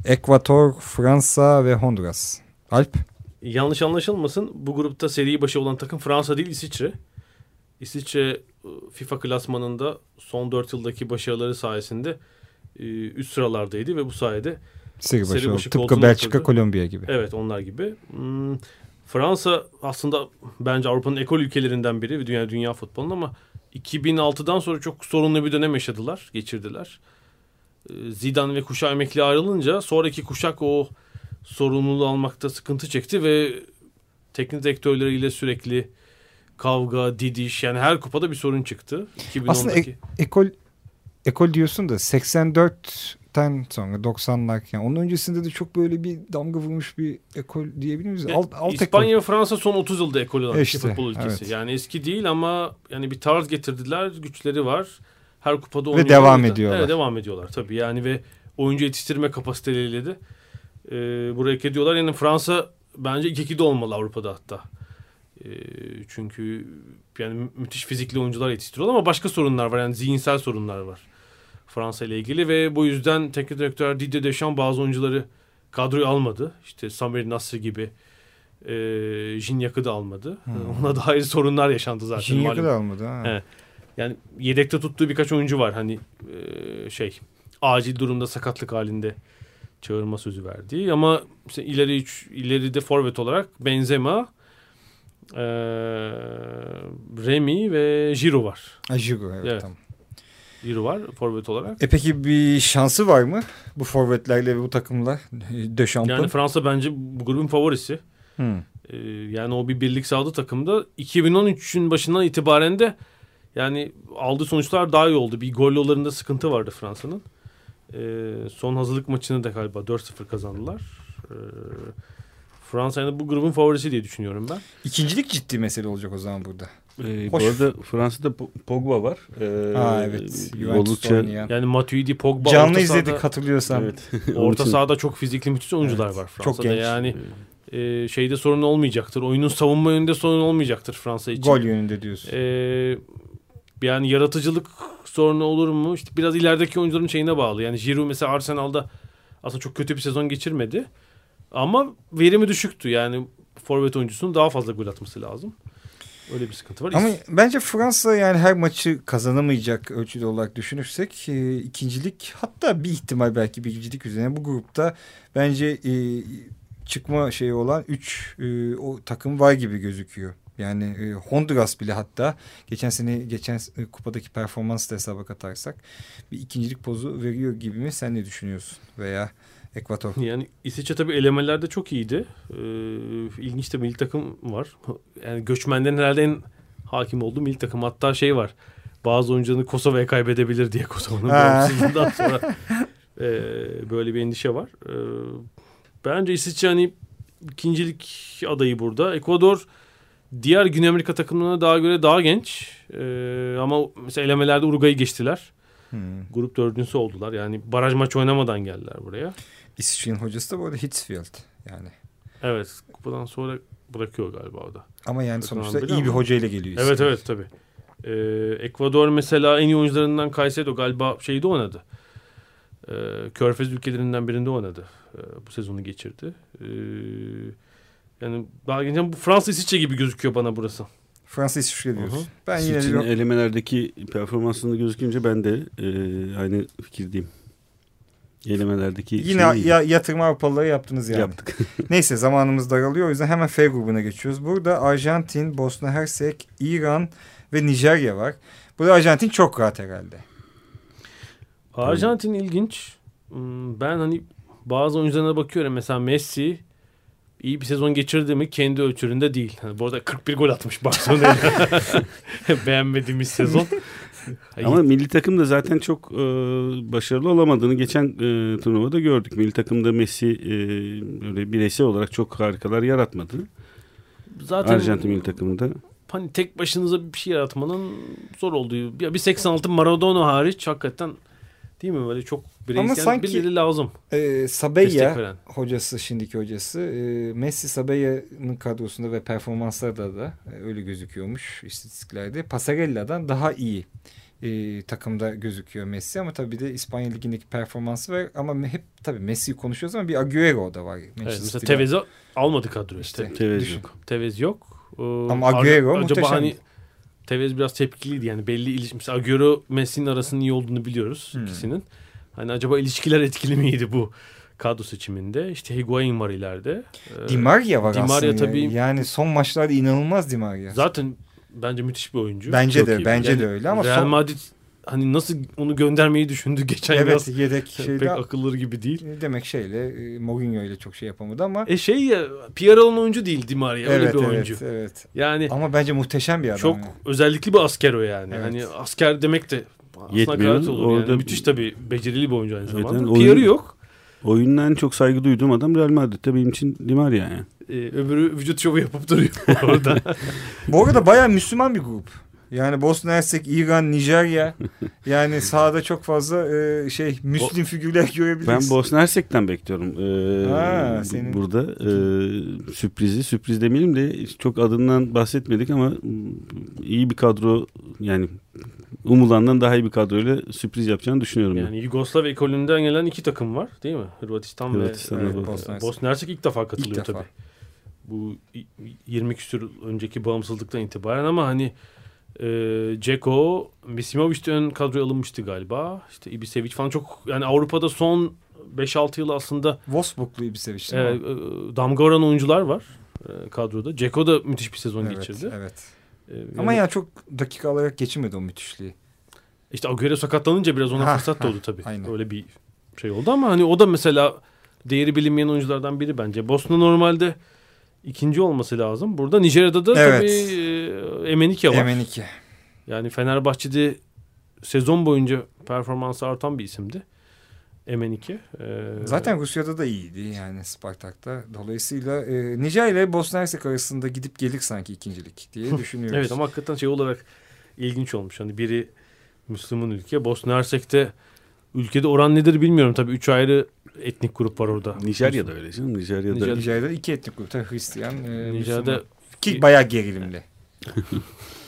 Ekvator, Fransa ve Honduras. Alp? Yanlış anlaşılmasın. Bu grupta seri başı olan takım Fransa değil İsviçre. İsviçre e, FIFA klasmanında son 4 yıldaki başarıları sayesinde üst sıralardaydı ve bu sayede seri başı, seri başı tıpkı Belçika, Kolombiya gibi. Evet onlar gibi. Hmm, Fransa aslında bence Avrupa'nın ekol ülkelerinden biri ve dünya dünya futbolunun ama 2006'dan sonra çok sorunlu bir dönem yaşadılar, geçirdiler. Ee, Zidane ve kuşağı emekli ayrılınca sonraki kuşak o sorumluluğu almakta sıkıntı çekti ve teknik direktörleriyle sürekli kavga, didiş yani her kupada bir sorun çıktı. 2010'daki. Aslında ek, ekol ekol diyorsun da 84 90'tan sonra 90'lar yani onun öncesinde de çok böyle bir damga vurmuş bir ekol diyebilir miyiz? Alt, alt İspanya ekol. ve Fransa son 30 yılda ekol olan işte, futbol ülkesi. Evet. Yani eski değil ama yani bir tarz getirdiler, güçleri var. Her kupada oynuyorlar. Ve devam ediyorlar. Evet, devam ediyorlar tabii. Yani ve oyuncu yetiştirme kapasiteleriyle de e, buraya ediyorlar. Yani Fransa bence 2-2'de olmalı Avrupa'da hatta. E, çünkü yani müthiş fizikli oyuncular yetiştiriyorlar ama başka sorunlar var. Yani zihinsel sorunlar var. Fransa ile ilgili ve bu yüzden teknik direktör Didier Deschamps bazı oyuncuları kadroya almadı. İşte Samir Nasri gibi e, Jinyak'ı da almadı. Hmm. Ona dair sorunlar yaşandı zaten. Jinyak'ı da almadı ha. Evet. Yani yedekte tuttuğu birkaç oyuncu var. Hani e, şey acil durumda sakatlık halinde çağırma sözü verdi. Ama işte ileri üç, ileride forvet olarak Benzema, e, Remy ve Giroud var. Giroud evet, evet. tamam biri var forvet olarak. E peki bir şansı var mı bu forvetlerle ve bu takımla Dechamps'ın? Yani Fransa bence bu grubun favorisi. Hmm. Ee, yani o bir birlik sağladı takımda. 2013'ün başından itibaren de yani aldığı sonuçlar daha iyi oldu. Bir gol yollarında sıkıntı vardı Fransa'nın. Ee, son hazırlık maçını da galiba 4-0 kazandılar. Ee, Fransa yani bu grubun favorisi diye düşünüyorum ben. İkincilik ciddi mesele olacak o zaman burada. Ee, bu arada Fransa'da Pogba var. Ee, ha evet. Oldukça, yani Matuidi, Pogba. Canlı izledik sahada, hatırlıyorsam. Evet. orta sahada çok fizikli müthiş oyuncular evet, var Fransa'da. Çok genç. Yani e, şeyde sorun olmayacaktır. Oyunun savunma yönünde sorun olmayacaktır Fransa için. Gol yönünde diyorsun. E, yani yaratıcılık sorunu olur mu? İşte biraz ilerideki oyuncuların şeyine bağlı. Yani Giroud mesela Arsenal'da aslında çok kötü bir sezon geçirmedi. Ama verimi düşüktü. Yani forvet oyuncusunun daha fazla gol atması lazım. Öyle bir sıkıntı var. Ama bence Fransa yani her maçı kazanamayacak ölçüde olarak düşünürsek e, ikincilik hatta bir ihtimal belki birincilik üzerine bu grupta bence e, çıkma şeyi olan 3 e, o takım var gibi gözüküyor. Yani e, Honduras bile hatta geçen sene geçen e, kupadaki performans da hesaba katarsak bir ikincilik pozu veriyor gibi mi? Sen ne düşünüyorsun? Veya Ekvator. Yani İsviçre tabii elemelerde çok iyiydi. Ee, ilginç de milli takım var. Yani göçmenden herhalde en hakim olduğu milli takım. Hatta şey var. Bazı oyuncularını Kosova'ya kaybedebilir diye Kosova'nın bağımsızlığından sonra e, böyle bir endişe var. E, bence İsviçre hani ikincilik adayı burada. Ekvador diğer Güney Amerika takımlarına daha göre daha genç. E, ama mesela elemelerde Uruguay'ı geçtiler. Hmm. Grup dördüncüsü oldular. Yani baraj maç oynamadan geldiler buraya. İsviçre'nin hocası da bu arada Hitzfield yani. Evet. Kupadan sonra bırakıyor galiba o da. Ama yani Bakın sonuçta iyi bir hocayla geliyor. Evet evet tabii. Ee, Ekvador mesela en iyi oyuncularından Caicedo galiba şeyde oynadı. Ee, Körfez ülkelerinden birinde oynadı. Ee, bu sezonu geçirdi. Ee, yani daha genç bu Fransa İsviçre gibi gözüküyor bana burası. Fransa İsviçre diyoruz. Ben yine de... elemelerdeki performansında gözükünce ben de e, aynı fikirdeyim elemelerdeki Yine ya, yatırım Avrupalıları yaptınız yani. Yaptık. Neyse zamanımız daralıyor. O yüzden hemen F grubuna geçiyoruz. Burada Arjantin, Bosna Hersek, İran ve Nijerya var. Burada Arjantin çok rahat herhalde. Arjantin Tabii. ilginç. Hmm, ben hani bazı oyuncularına bakıyorum. Mesela Messi iyi bir sezon geçirdi mi kendi ölçülerinde değil. Hani bu arada 41 gol atmış Barcelona'ya. Beğenmediğimiz sezon. Ama milli takım da zaten çok e, başarılı olamadığını geçen e, turnuvada gördük. Milli takımda Messi e, böyle bireysel olarak çok harikalar yaratmadı. Zaten Arjantin milli takımında. Hani tek başınıza bir şey yaratmanın zor olduğu. Ya bir 86 Maradona hariç hakikaten değil mi böyle çok bireysel Ama sanki, birileri lazım. E, Sabella hocası şimdiki hocası e, Messi Sabella'nın kadrosunda ve performanslarda da e, öyle gözüküyormuş istatistiklerde. Pasarella'dan daha iyi e, takımda gözüküyor Messi ama tabii de İspanya Ligi'ndeki performansı var ama hep tabii Messi'yi konuşuyoruz ama bir Agüero da var. Evet, mesela Tevez'i almadı kadro işte. Tevez yok. Tevez yok. Ee, ama Agüero muhteşem. Acaba hani Tevez biraz tepkiliydi yani belli ilişki. Mesela Agüero Messi'nin arasının iyi olduğunu biliyoruz hmm. ikisinin. Hani acaba ilişkiler etkili miydi bu kadro seçiminde? İşte Higuain var ileride. Ee, Di Maria var Di Maria aslında. Tabii, yani son maçlarda inanılmaz Di Maria. Zaten bence müthiş bir oyuncu. Bence Çok de iyi. bence yani de öyle ama Real son... Madrid hani nasıl onu göndermeyi düşündü geçen evet, yaz. Evet yedek şeyde. Pek akılları gibi değil. Demek şeyle e, Mourinho ile çok şey yapamadı ama. E şey ya PR olan oyuncu değil Di Maria öyle evet, bir oyuncu. Evet evet. Yani ama bence muhteşem bir adam. Çok yani. özellikli bir asker o yani. Evet. Hani asker demek de Yetmiyor. olur Orada yani. Müthiş tabii becerili bir oyuncu aynı evet, zamanda. Yani PR'ı yok. Oyunun en çok saygı duyduğum adam Real Madrid'de benim için Di Maria yani. Ee, öbürü vücut şovu yapıp duruyor orada. Bu arada bayağı Müslüman bir grup. Yani Bosna Hersek, İran, Nijerya. Yani sahada çok fazla e, şey Müslüm figürler görebiliriz. Ben Bosna Hersek'ten bekliyorum. Ee, ha, senin... Burada e, sürprizi, sürpriz demeyelim de çok adından bahsetmedik ama iyi bir kadro yani umulandan daha iyi bir kadroyla sürpriz yapacağını düşünüyorum. Yani ben. Yugoslav ekolünden gelen iki takım var değil mi? Hırvatistan, Hırvatistan ve, ve Bosna, Bosna Hersek ilk defa katılıyor ilk tabii. Defa. Bu 20 küsur önceki bağımsızlıktan itibaren ama hani e, Ceko, Misimovic de ön kadroya alınmıştı galiba. İşte Ibisevic falan çok yani Avrupa'da son 5-6 yıl aslında Wolfsburglu Ibisevic e, e, damga oran oyuncular var e, kadroda. Ceko da müthiş bir sezon evet, geçirdi. Evet. E, yani, Ama ya çok dakika alarak geçirmedi o müthişliği. İşte Agüero sakatlanınca biraz ona ha, fırsat da oldu tabii. Aynen. Öyle bir şey oldu ama hani o da mesela değeri bilinmeyen oyunculardan biri bence. Bosna normalde ikinci olması lazım. Burada Nijerya'da da evet. tabii e, Emenike var. Emenike. Yani Fenerbahçe'de sezon boyunca performansı artan bir isimdi. Emenike. Ee, Zaten Rusya'da da iyiydi yani Spartak'ta. Dolayısıyla e, Nijerya ile Bosna Hersek arasında gidip gelir sanki ikincilik diye düşünüyoruz. evet ama hakikaten şey olarak ilginç olmuş. Hani biri Müslüman ülke. Bosna Hersek'te ülkede oran nedir bilmiyorum. Tabii üç ayrı etnik grup var orada. Nijerya'da öyle canım. Nijerya'da. Nijerya'da, Nijerya'da iki etnik grup. Tabii Hristiyan, e, Nijerya'da ki bayağı gerilimli.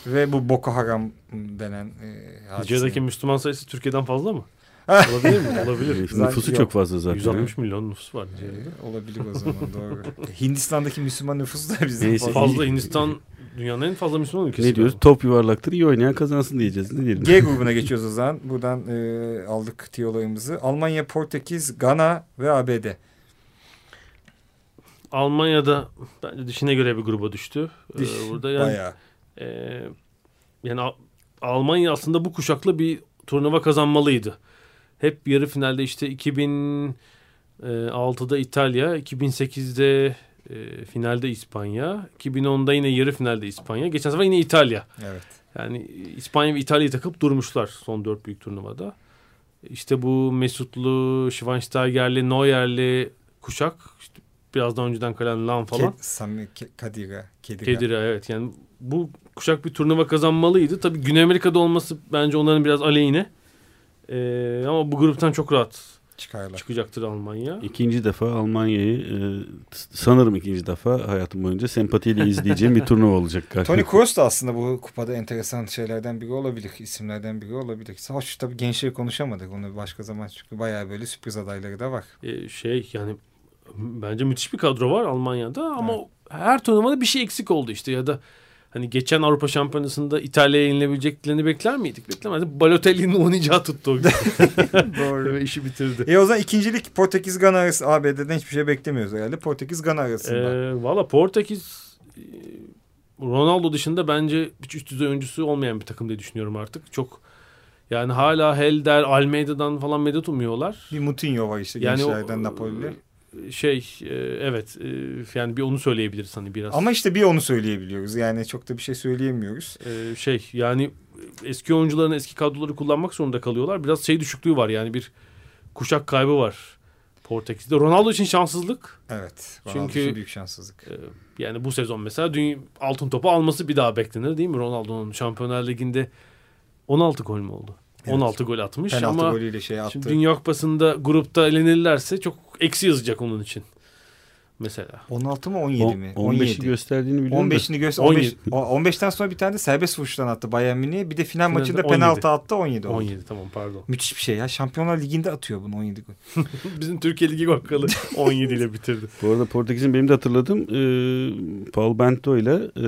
Ve bu Boko Haram denen e, Nijerya'daki Müslüman sayısı Türkiye'den fazla mı? Olabilir mi? Olabilir. Nüfusu çok fazla zaten. 160 milyon nüfus var Nijerya'da. Ee, olabilir o zaman doğru. Hindistan'daki Müslüman nüfusu da bizden Neyse, fazla. Fazla Hindistan dünyanın en fazla Müslüman ülkesi. Ne diyoruz? Top yuvarlaktır iyi oynayan kazansın diyeceğiz. Ne diyelim? G grubuna geçiyoruz o zaman. Buradan e, aldık tiyolarımızı. Almanya, Portekiz, Gana ve ABD. Almanya'da bence dişine göre bir gruba düştü. Diş, ee, burada yani, bayağı. E, yani Almanya aslında bu kuşakla bir turnuva kazanmalıydı. Hep yarı finalde işte 2006'da İtalya, 2008'de e, finalde İspanya, 2010'da yine yarı finalde İspanya, geçen sefer yine İtalya. Evet. Yani İspanya ve İtalya'yı takıp durmuşlar son dört büyük turnuvada. İşte bu Mesutlu, Schweinsteiger'li, Neuer'li kuşak işte biraz daha önceden kalan Lan falan. Ke, Sami Ke, Kadira. Kedira. Kedira evet yani bu kuşak bir turnuva kazanmalıydı. Tabii Güney Amerika'da olması bence onların biraz aleyhine. Ee, ama bu gruptan çok rahat Çıkarlar. çıkacaktır Almanya. İkinci defa Almanya'yı e, sanırım ikinci defa hayatım boyunca sempatiyle izleyeceğim bir turnuva olacak. Galiba. Tony Kroos da aslında bu kupada enteresan şeylerden biri olabilir. isimlerden biri olabilir. Hoş tabii gençleri konuşamadık. Onu başka zaman çünkü bayağı böyle sürpriz adayları da var. Ee, şey yani bence müthiş bir kadro var Almanya'da ama evet. her turnuvada bir şey eksik oldu işte ya da hani geçen Avrupa Şampiyonası'nda İtalya'ya yenilebileceklerini bekler miydik? Beklemezdik. Balotelli'nin oynayacağı tuttu o gün. Doğru. İşi bitirdi. E o zaman ikincilik Portekiz Gana arası ABD'den hiçbir şey beklemiyoruz herhalde. Portekiz Gana arasında. Ee, Valla Portekiz e, Ronaldo dışında bence hiç üst düzey oyuncusu olmayan bir takım diye düşünüyorum artık. Çok yani hala Helder, Almeida'dan falan medet umuyorlar. Bir Moutinho var işte yani gençlerden Napoli'de şey e, evet e, yani bir onu söyleyebiliriz hani biraz. Ama işte bir onu söyleyebiliyoruz. Yani çok da bir şey söyleyemiyoruz. E, şey yani eski oyuncuların eski kadroları kullanmak zorunda kalıyorlar. Biraz şey düşüklüğü var yani bir kuşak kaybı var Portekiz'de. Ronaldo için şanssızlık. Evet. Ronaldo Çünkü için büyük şanssızlık. E, yani bu sezon mesela dünya altın topu alması bir daha beklenir değil mi Ronaldo'nun Şampiyonlar Ligi'nde 16 gol mü oldu? Evet. 16 gol atmış Penaltı ama golüyle şey attı. Şimdi Dünya Kupası'nda grupta elenirlerse çok eksi yazacak onun için. Mesela. 16 mı 17 mi? 15'i gösterdiğini biliyorum 15'ini göster 15 15'ten sonra bir tane de serbest vuruştan attı Bayern Münih. Bir de final Finalde maçında 17. penaltı attı 17 oldu. 17 tamam pardon. Müthiş bir şey ya. Şampiyonlar Ligi'nde atıyor bunu 17 gol. Bizim Türkiye Ligi golkalı 17 ile bitirdi. Bu arada Portekiz'in benim de hatırladığım e, Paul Bento ile e,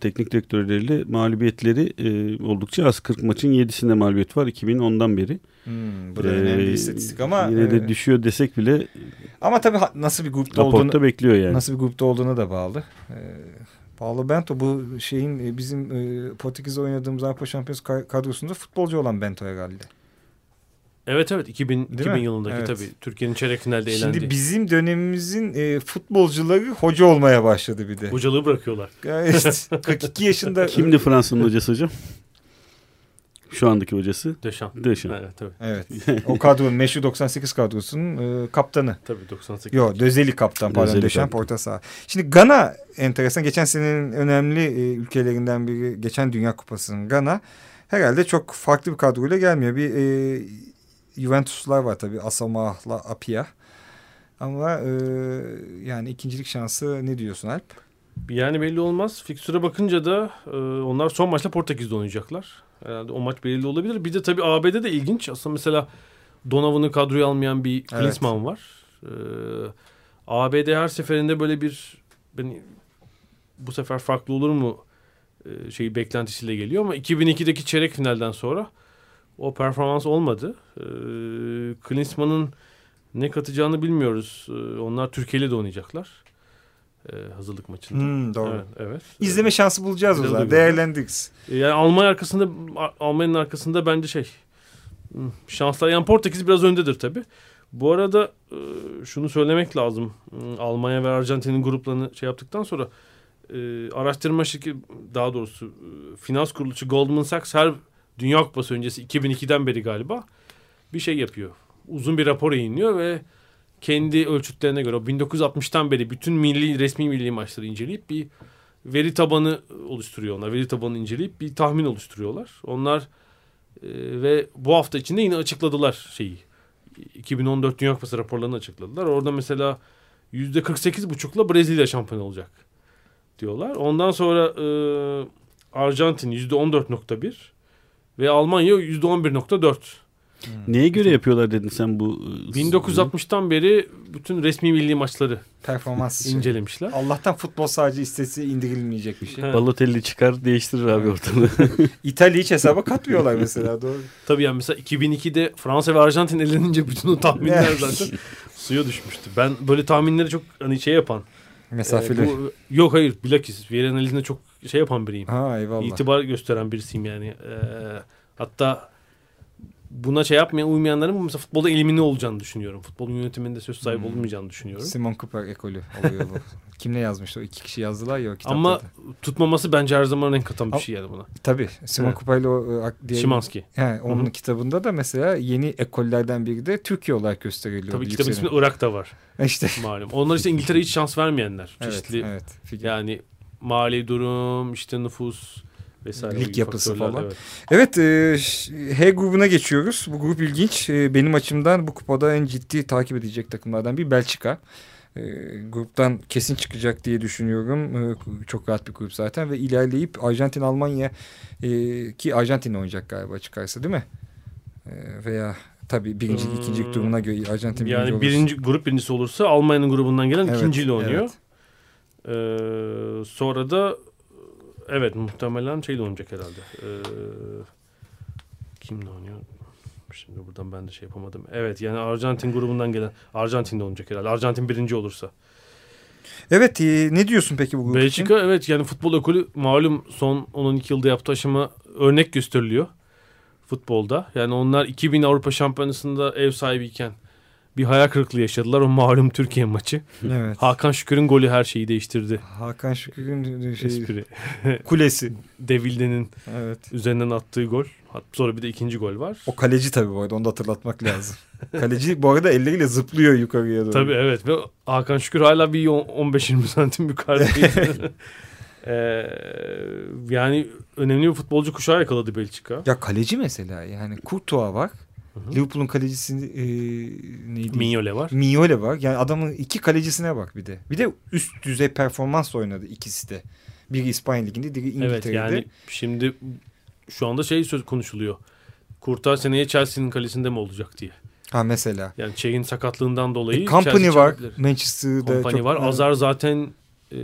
teknik direktörleriyle mağlubiyetleri e, oldukça az. 40 maçın 7'sinde mağlubiyet var 2010'dan beri. Hmm, bu da ee, önemli bir istatistik ama yine de e, düşüyor desek bile ama tabii nasıl bir grupta olduğunu bekliyor yani. Nasıl bir grupta olduğuna da bağlı. Ee, Paulo Bento bu şeyin e, bizim e, Portekiz'de oynadığımız Avrupa Şampiyonası kadrosunda futbolcu olan Bento herhalde. Evet evet 2000, 2000 yılındaki evet. tabii Türkiye'nin çeyrek finalde eğlendiği. Şimdi bizim dönemimizin e, futbolcuları hoca olmaya başladı bir de. Hocalığı bırakıyorlar. Evet, 42 yaşında. Kimdi Fransa'nın hocası hocam? Şu andaki hocası. Deşan. Deşan. Evet, tabii. evet. o kadronun meşhur 98 kadrosunun e, kaptanı. Tabii 98. Yok Dözeli kaptan pardon Deşan Porta saha. Şimdi Gana enteresan. Geçen senenin önemli e, ülkelerinden biri geçen Dünya Kupası'nın Gana. Herhalde çok farklı bir kadroyla gelmiyor. Bir e, Juventuslar var tabii. Asamah'la Apia. Ama e, yani ikincilik şansı ne diyorsun Alp? Yani belli olmaz. Fikstüre bakınca da e, onlar son maçta Portekiz'de oynayacaklar. Herhalde o maç belirli olabilir. Bir de tabii AB'de de ilginç. Aslında mesela Donovan'ı kadroya almayan bir Klinsmann evet. var. Ee, ABD her seferinde böyle bir ben bu sefer farklı olur mu e, şeyi beklentisiyle geliyor ama 2002'deki çeyrek finalden sonra o performans olmadı. Ee, Klinsmann'ın ne katacağını bilmiyoruz. Ee, onlar Türkiye'yle de oynayacaklar e, hazırlık maçında. Hmm, doğru. Evet, evet. İzleme şansı bulacağız o zaman. Değerlendiririz. E, yani Almanya arkasında Almanya'nın arkasında bence şey hmm, şanslar yani Portekiz biraz öndedir tabi. Bu arada e, şunu söylemek lazım. Hmm, Almanya ve Arjantin'in gruplarını şey yaptıktan sonra e, araştırma şirketi daha doğrusu finans kuruluşu Goldman Sachs her Dünya Kupası öncesi 2002'den beri galiba bir şey yapıyor. Uzun bir rapor yayınlıyor ve kendi ölçütlerine göre 1960'tan beri bütün milli resmi milli maçları inceleyip bir veri tabanı oluşturuyor onlar. Veri tabanını inceleyip bir tahmin oluşturuyorlar. Onlar e, ve bu hafta içinde yine açıkladılar şeyi. 2014 Dünya Kupası raporlarını açıkladılar. Orada mesela %48,5'la Brezilya şampiyon olacak diyorlar. Ondan sonra e, Arjantin %14.1 ve Almanya %11.4 Hmm. Neye göre yapıyorlar dedin sen bu? 1960'tan ıı, beri bütün resmi milli maçları performans incelemişler. Allah'tan futbol sadece istesi indirilmeyecek bir şey. Balotelli çıkar değiştirir abi ortalığı. İtalya hiç hesaba katmıyorlar mesela doğru. Tabii yani mesela 2002'de Fransa ve Arjantin elenince bütün o tahminler zaten suya düşmüştü. Ben böyle tahminleri çok hani şey yapan Mesafeli. E, bu, yok hayır bilakis veri analizinde çok şey yapan biriyim. Ha eyvallah. İtibar gösteren birisiyim yani. E, hatta buna şey yapmayan uymayanların mesela futbolda elimine olacağını düşünüyorum. Futbolun yönetiminde söz sahibi hmm. olmayacağını düşünüyorum. Simon Cooper ekolü oluyor bu. Kimle yazmıştı? O iki kişi yazdılar ya o kitapta. Ama tutmaması bence her zaman en katan bir şey yani buna. Tabii. Simon evet. Cooper ile o e, diye, Şimanski. He, onun Hı-hı. kitabında da mesela yeni ekollerden biri de Türkiye olarak gösteriliyor. Tabii kitabın isminde Irak da var. İşte. Malum. Onlar işte İngiltere'ye hiç şans vermeyenler. Çeşitli. Evet, evet. Yani mali durum, işte nüfus, vesaire. Lig yapısı falan. Evet, evet e, H grubuna geçiyoruz. Bu grup ilginç. E, benim açımdan bu kupada en ciddi takip edecek takımlardan bir Belçika. E, gruptan kesin çıkacak diye düşünüyorum. E, çok rahat bir grup zaten ve ilerleyip Arjantin Almanya e, ki Arjantin oynayacak galiba çıkarsa değil mi? E, veya tabii birinci hmm. ikinci durumuna göre Arjantin yani birinci, birinci grup birincisi olursa Almanya'nın grubundan gelen evet, ikinciyle oynuyor. Evet. Ee, sonra da Evet muhtemelen şeyle oynayacak herhalde. Ee, kimle oynuyor? Şimdi buradan ben de şey yapamadım. Evet yani Arjantin grubundan gelen Arjantin'de oynayacak herhalde. Arjantin birinci olursa. Evet e, ne diyorsun peki bu grup Belçika için? evet yani futbol ekolü malum son 12 yılda yaptığı aşama örnek gösteriliyor futbolda. Yani onlar 2000 Avrupa Şampiyonası'nda ev sahibiyken bir hayal kırıklığı yaşadılar. O malum Türkiye maçı. Evet. Hakan Şükür'ün golü her şeyi değiştirdi. Hakan Şükür'ün şey, kulesi. Devilde'nin evet. üzerinden attığı gol. Sonra bir de ikinci gol var. O kaleci tabii bu arada onu da hatırlatmak lazım. kaleci bu arada elleriyle zıplıyor yukarıya doğru. Tabii evet ve Hakan Şükür hala bir 15-20 santim yukarıdaydı. ee, yani önemli bir futbolcu kuşağı yakaladı Belçika. Ya kaleci mesela yani Kurtuğa var. Liverpool'un kalecisi e, neydi? Mignole var. Mignole var. Yani adamın iki kalecisine bak bir de. Bir de üst düzey performans oynadı ikisi de. Biri İspanya Ligi'nde, biri İngiltere'de. Evet yani şimdi şu anda şey söz konuşuluyor. Kurtar seneye Chelsea'nin kalesinde mi olacak diye. Ha mesela. Yani şeyin sakatlığından dolayı. E, Company var. Manchester'da Company çok var. Evet. Azar zaten e,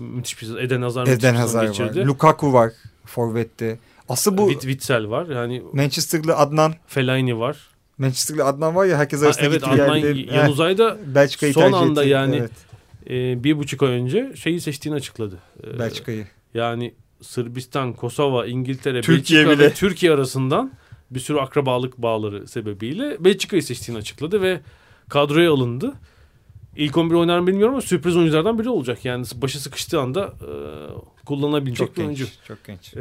müthiş bir Eden Hazar Eden Hazar geçirdi. var. Lukaku var forvette. Asıl bu Witsel var. Yani Manchester'lı Adnan Fellaini var. Manchester'lı Adnan var ya herkes arasında ha, evet, Adnan geldi. Yanuzay'da Belçika'yı son anda etti. yani evet. e, bir buçuk ay önce şeyi seçtiğini açıkladı. E, Belçika'yı. Yani Sırbistan, Kosova, İngiltere, Türkiye Belçika bile. ve Türkiye arasından bir sürü akrabalık bağları sebebiyle Belçika'yı seçtiğini açıkladı ve kadroya alındı ilk 11 oynar mı bilmiyorum ama sürpriz oyunculardan biri olacak. Yani başı sıkıştığı anda e, kullanabilecek çok bir genç, oyuncu. Çok genç. E,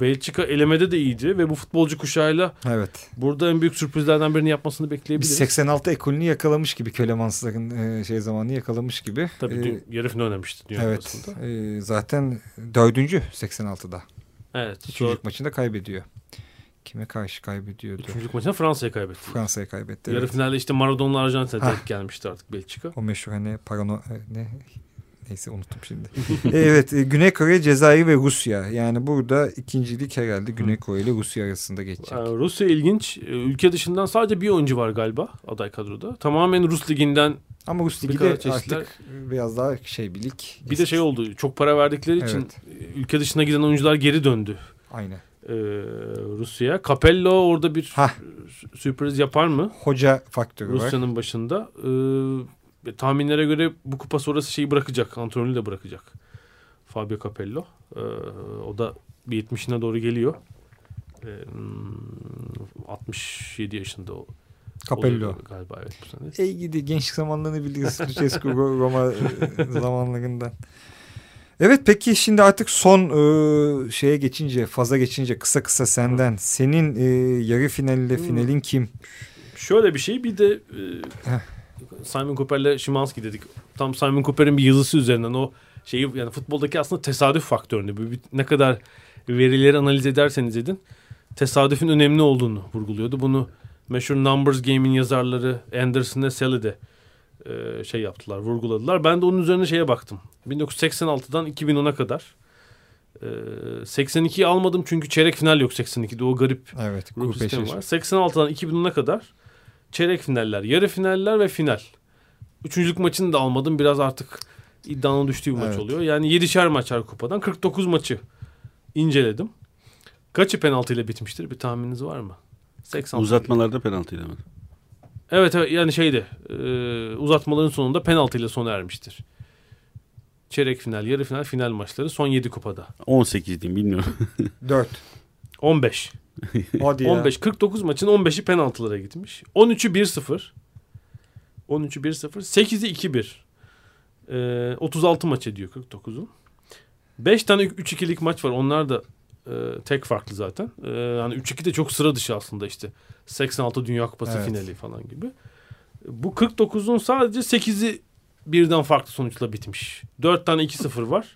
Belçika elemede de iyiydi ve bu futbolcu kuşağıyla evet. burada en büyük sürprizlerden birini yapmasını bekleyebiliriz. Biz 86 ekolünü yakalamış gibi Kölemansların e, şey zamanını yakalamış gibi. Tabii ee, yarı final oynamıştı Dünya Evet. E, zaten dördüncü 86'da. Evet. Üçüncü sonra... maçında kaybediyor. Kime karşı kaybediyordu? Üçüncü maçında Fransa'ya kaybetti. Fransa'ya kaybetti. Yarı evet. finalde işte Maradona Arjantin'e denk gelmişti artık Belçika. O meşhur hani parano e, ne neyse unuttum şimdi. evet e, Güney Kore, Cezayir ve Rusya. Yani burada ikincilik herhalde Güney Kore ile Rusya arasında geçecek. Yani Rusya ilginç. E, ülke dışından sadece bir oyuncu var galiba aday kadroda. Tamamen Rus liginden ama Rus ligi de artık biraz daha şey bir lig. Bir de şey oldu. Çok para verdikleri evet. için ülke dışına giden oyuncular geri döndü. Aynen e, Rusya. Capello orada bir Hah. sürpriz yapar mı? Hoca faktörü Rusya'nın var. Rusya'nın başında. E, tahminlere göre bu kupa sonrası şeyi bırakacak. Antrenörü de bırakacak. Fabio Capello. E, o da bir 70'ine doğru geliyor. E, 67 yaşında o. Capello. Galiba evet bu sene. Ey gidi gençlik zamanlarını biliyorsun. Lucescu Roma zamanlarından. Evet peki şimdi artık son e, şeye geçince faza geçince kısa kısa senden senin e, yarı finaliyle finalin kim? Şöyle bir şey bir de e, Simon Cooper'le Şimanski dedik. Tam Simon Cooper'in bir yazısı üzerinden o şeyi yani futboldaki aslında tesadüf faktörünü ne kadar verileri analiz ederseniz edin tesadüfün önemli olduğunu vurguluyordu. Bunu meşhur Numbers Game'in yazarları Anderson ve Sally de e, şey yaptılar, vurguladılar. Ben de onun üzerine şeye baktım. 1986'dan 2010'a kadar. E, 82'yi almadım çünkü çeyrek final yok 82'de. O garip evet, grup sistemi var. 86'dan 2010'a kadar çeyrek finaller, yarı finaller ve final. Üçüncülük maçını da almadım. Biraz artık iddianın düştüğü bir evet. maç oluyor. Yani 7'şer maç her kupadan 49 maçı inceledim. Kaçı penaltıyla bitmiştir? Bir tahmininiz var mı? 86. Uzatmalarda penaltıyla mı? Evet, evet yani şeydi e, uzatmaların sonunda penaltıyla sona ermiştir. Çeyrek final, yarı final, final maçları son 7 kupada. 18 diyeyim bilmiyorum. 4. 15. Hadi ya. 15. 49 maçın 15'i penaltılara gitmiş. 13'ü 1-0. 13'ü 1-0. 8'i 2-1. Ee, 36 maç ediyor 49'un. 5 tane 3-2'lik maç var. Onlar da e, tek farklı zaten. E, yani 3-2 de çok sıra dışı aslında işte. 86 Dünya Kupası evet. finali falan gibi. Bu 49'un sadece 8'i birden farklı sonuçla bitmiş. 4 tane 2-0 var.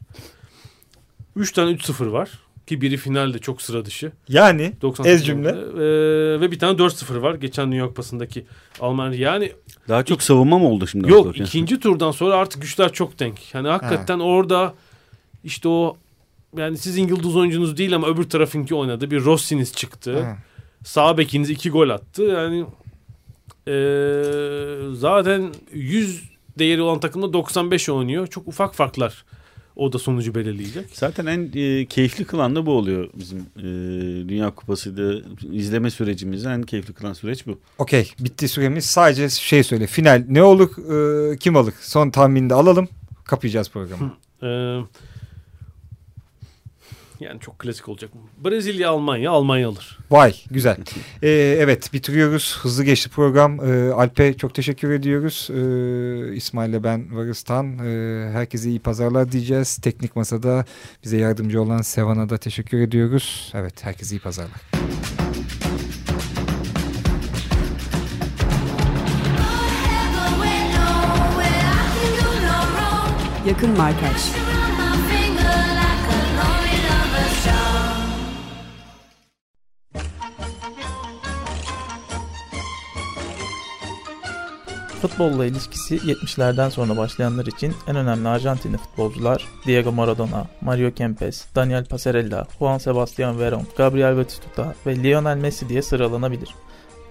3 tane 3-0 var. Ki biri finalde çok sıra dışı. Yani ez cümle. Ee, ve bir tane 4-0 var. Geçen Dünya Kupası'ndaki Almanya. Yani daha çok savunma mı oldu şimdi? Yok ikinci turdan sonra artık güçler çok denk. Yani hakikaten ha. orada işte o yani sizin yıldız oyuncunuz değil ama öbür tarafınki oynadı. Bir Rossi'niz çıktı. Ha. Sağ bekiniz iki gol attı. Yani e, zaten 100 değeri olan takımda 95 oynuyor. Çok ufak farklar o da sonucu belirleyecek. Zaten en e, keyifli kılan da bu oluyor bizim e, Dünya Kupası'da izleme sürecimiz en keyifli kılan süreç bu. Okey bitti süremiz. Sadece şey söyle final ne olur e, kim alır son tahminde alalım kapayacağız programı. Hı, e, yani çok klasik olacak. Brezilya, Almanya, Almanya alır. Vay güzel. ee, evet bitiriyoruz. Hızlı geçti program. Ee, Alp'e çok teşekkür ediyoruz. Ee, İsmail'le ben Varıstan. Ee, herkese iyi pazarlar diyeceğiz. Teknik Masa'da bize yardımcı olan Sevan'a da teşekkür ediyoruz. Evet herkese iyi pazarlar. Yakın Markaj Futbolla ilişkisi 70'lerden sonra başlayanlar için en önemli Arjantinli futbolcular Diego Maradona, Mario Kempes, Daniel Passarella, Juan Sebastian Veron, Gabriel Batistuta ve Lionel Messi diye sıralanabilir.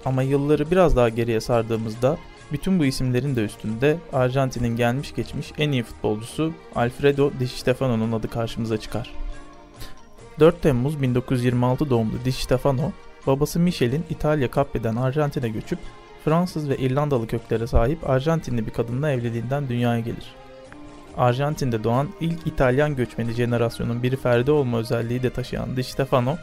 Ama yılları biraz daha geriye sardığımızda bütün bu isimlerin de üstünde Arjantin'in gelmiş geçmiş en iyi futbolcusu Alfredo Di Stefano'nun adı karşımıza çıkar. 4 Temmuz 1926 doğumlu Di Stefano, babası Michel'in İtalya Capri'den Arjantin'e göçüp Fransız ve İrlandalı köklere sahip Arjantinli bir kadınla evliliğinden dünyaya gelir. Arjantin'de doğan ilk İtalyan göçmeni jenerasyonun biri ferdi olma özelliği de taşıyan Di Stefano,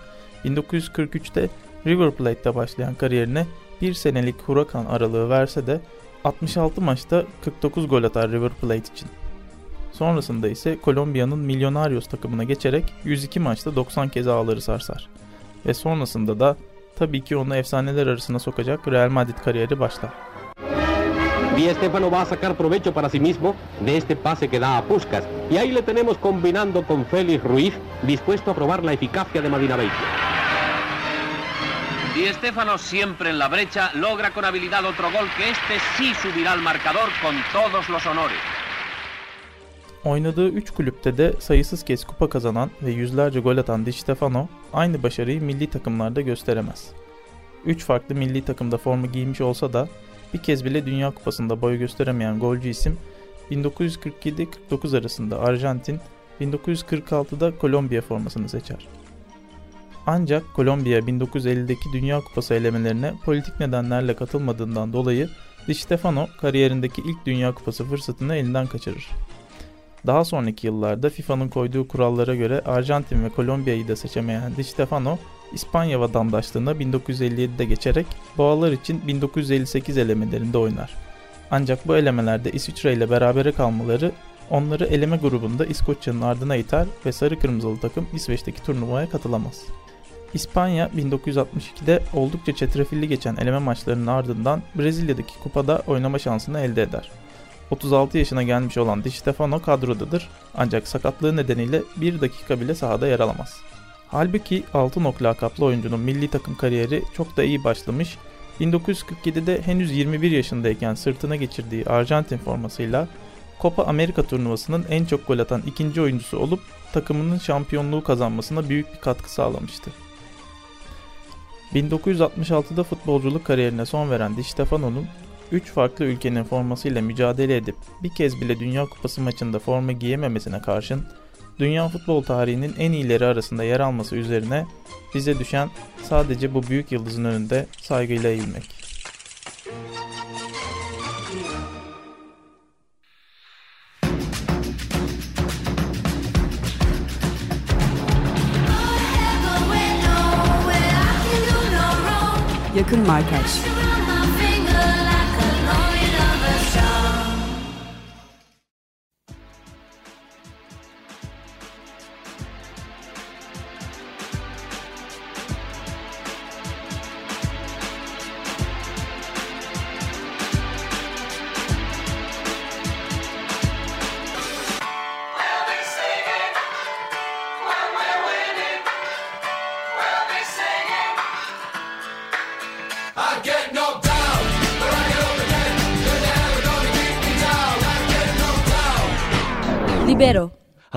1943'te River Plate'de başlayan kariyerine bir senelik hurakan aralığı verse de 66 maçta 49 gol atar River Plate için. Sonrasında ise Kolombiya'nın Millonarios takımına geçerek 102 maçta 90 kez ağları sarsar. Ve sonrasında da tabii ki onu efsaneler arasına sokacak Real Madrid kariyeri başlar. Di Stefano va a sacar provecho para sí mismo de este pase que da a Puskas. Y ahí le tenemos combinando con Félix Ruiz, dispuesto a probar la eficacia de Madina Beitia. Di Stefano siempre en la brecha logra con habilidad otro gol que este sí subirá al marcador con todos los honores. Oynadığı 3 kulüpte de sayısız kez kupa kazanan ve yüzlerce gol atan Di Stefano aynı başarıyı milli takımlarda gösteremez. 3 farklı milli takımda forma giymiş olsa da bir kez bile Dünya Kupası'nda boy gösteremeyen golcü isim 1947-49 arasında Arjantin, 1946'da Kolombiya formasını seçer. Ancak Kolombiya 1950'deki Dünya Kupası elemelerine politik nedenlerle katılmadığından dolayı Di Stefano kariyerindeki ilk Dünya Kupası fırsatını elinden kaçırır. Daha sonraki yıllarda FIFA'nın koyduğu kurallara göre Arjantin ve Kolombiya'yı da seçemeyen Di Stefano, İspanya vatandaşlığına 1957'de geçerek Boğalar için 1958 elemelerinde oynar. Ancak bu elemelerde İsviçre ile berabere kalmaları onları eleme grubunda İskoçya'nın ardına iter ve sarı kırmızılı takım İsveç'teki turnuvaya katılamaz. İspanya 1962'de oldukça çetrefilli geçen eleme maçlarının ardından Brezilya'daki kupada oynama şansını elde eder. 36 yaşına gelmiş olan Di Stefano kadrodadır ancak sakatlığı nedeniyle bir dakika bile sahada yer alamaz. Halbuki altın ok lakaplı oyuncunun milli takım kariyeri çok da iyi başlamış, 1947'de henüz 21 yaşındayken sırtına geçirdiği Arjantin formasıyla Copa Amerika turnuvasının en çok gol atan ikinci oyuncusu olup takımının şampiyonluğu kazanmasına büyük bir katkı sağlamıştı. 1966'da futbolculuk kariyerine son veren Di Stefano'nun 3 farklı ülkenin formasıyla mücadele edip bir kez bile Dünya Kupası maçında forma giyememesine karşın dünya futbol tarihinin en iyileri arasında yer alması üzerine bize düşen sadece bu büyük yıldızın önünde saygıyla eğilmek. Yakın Markaj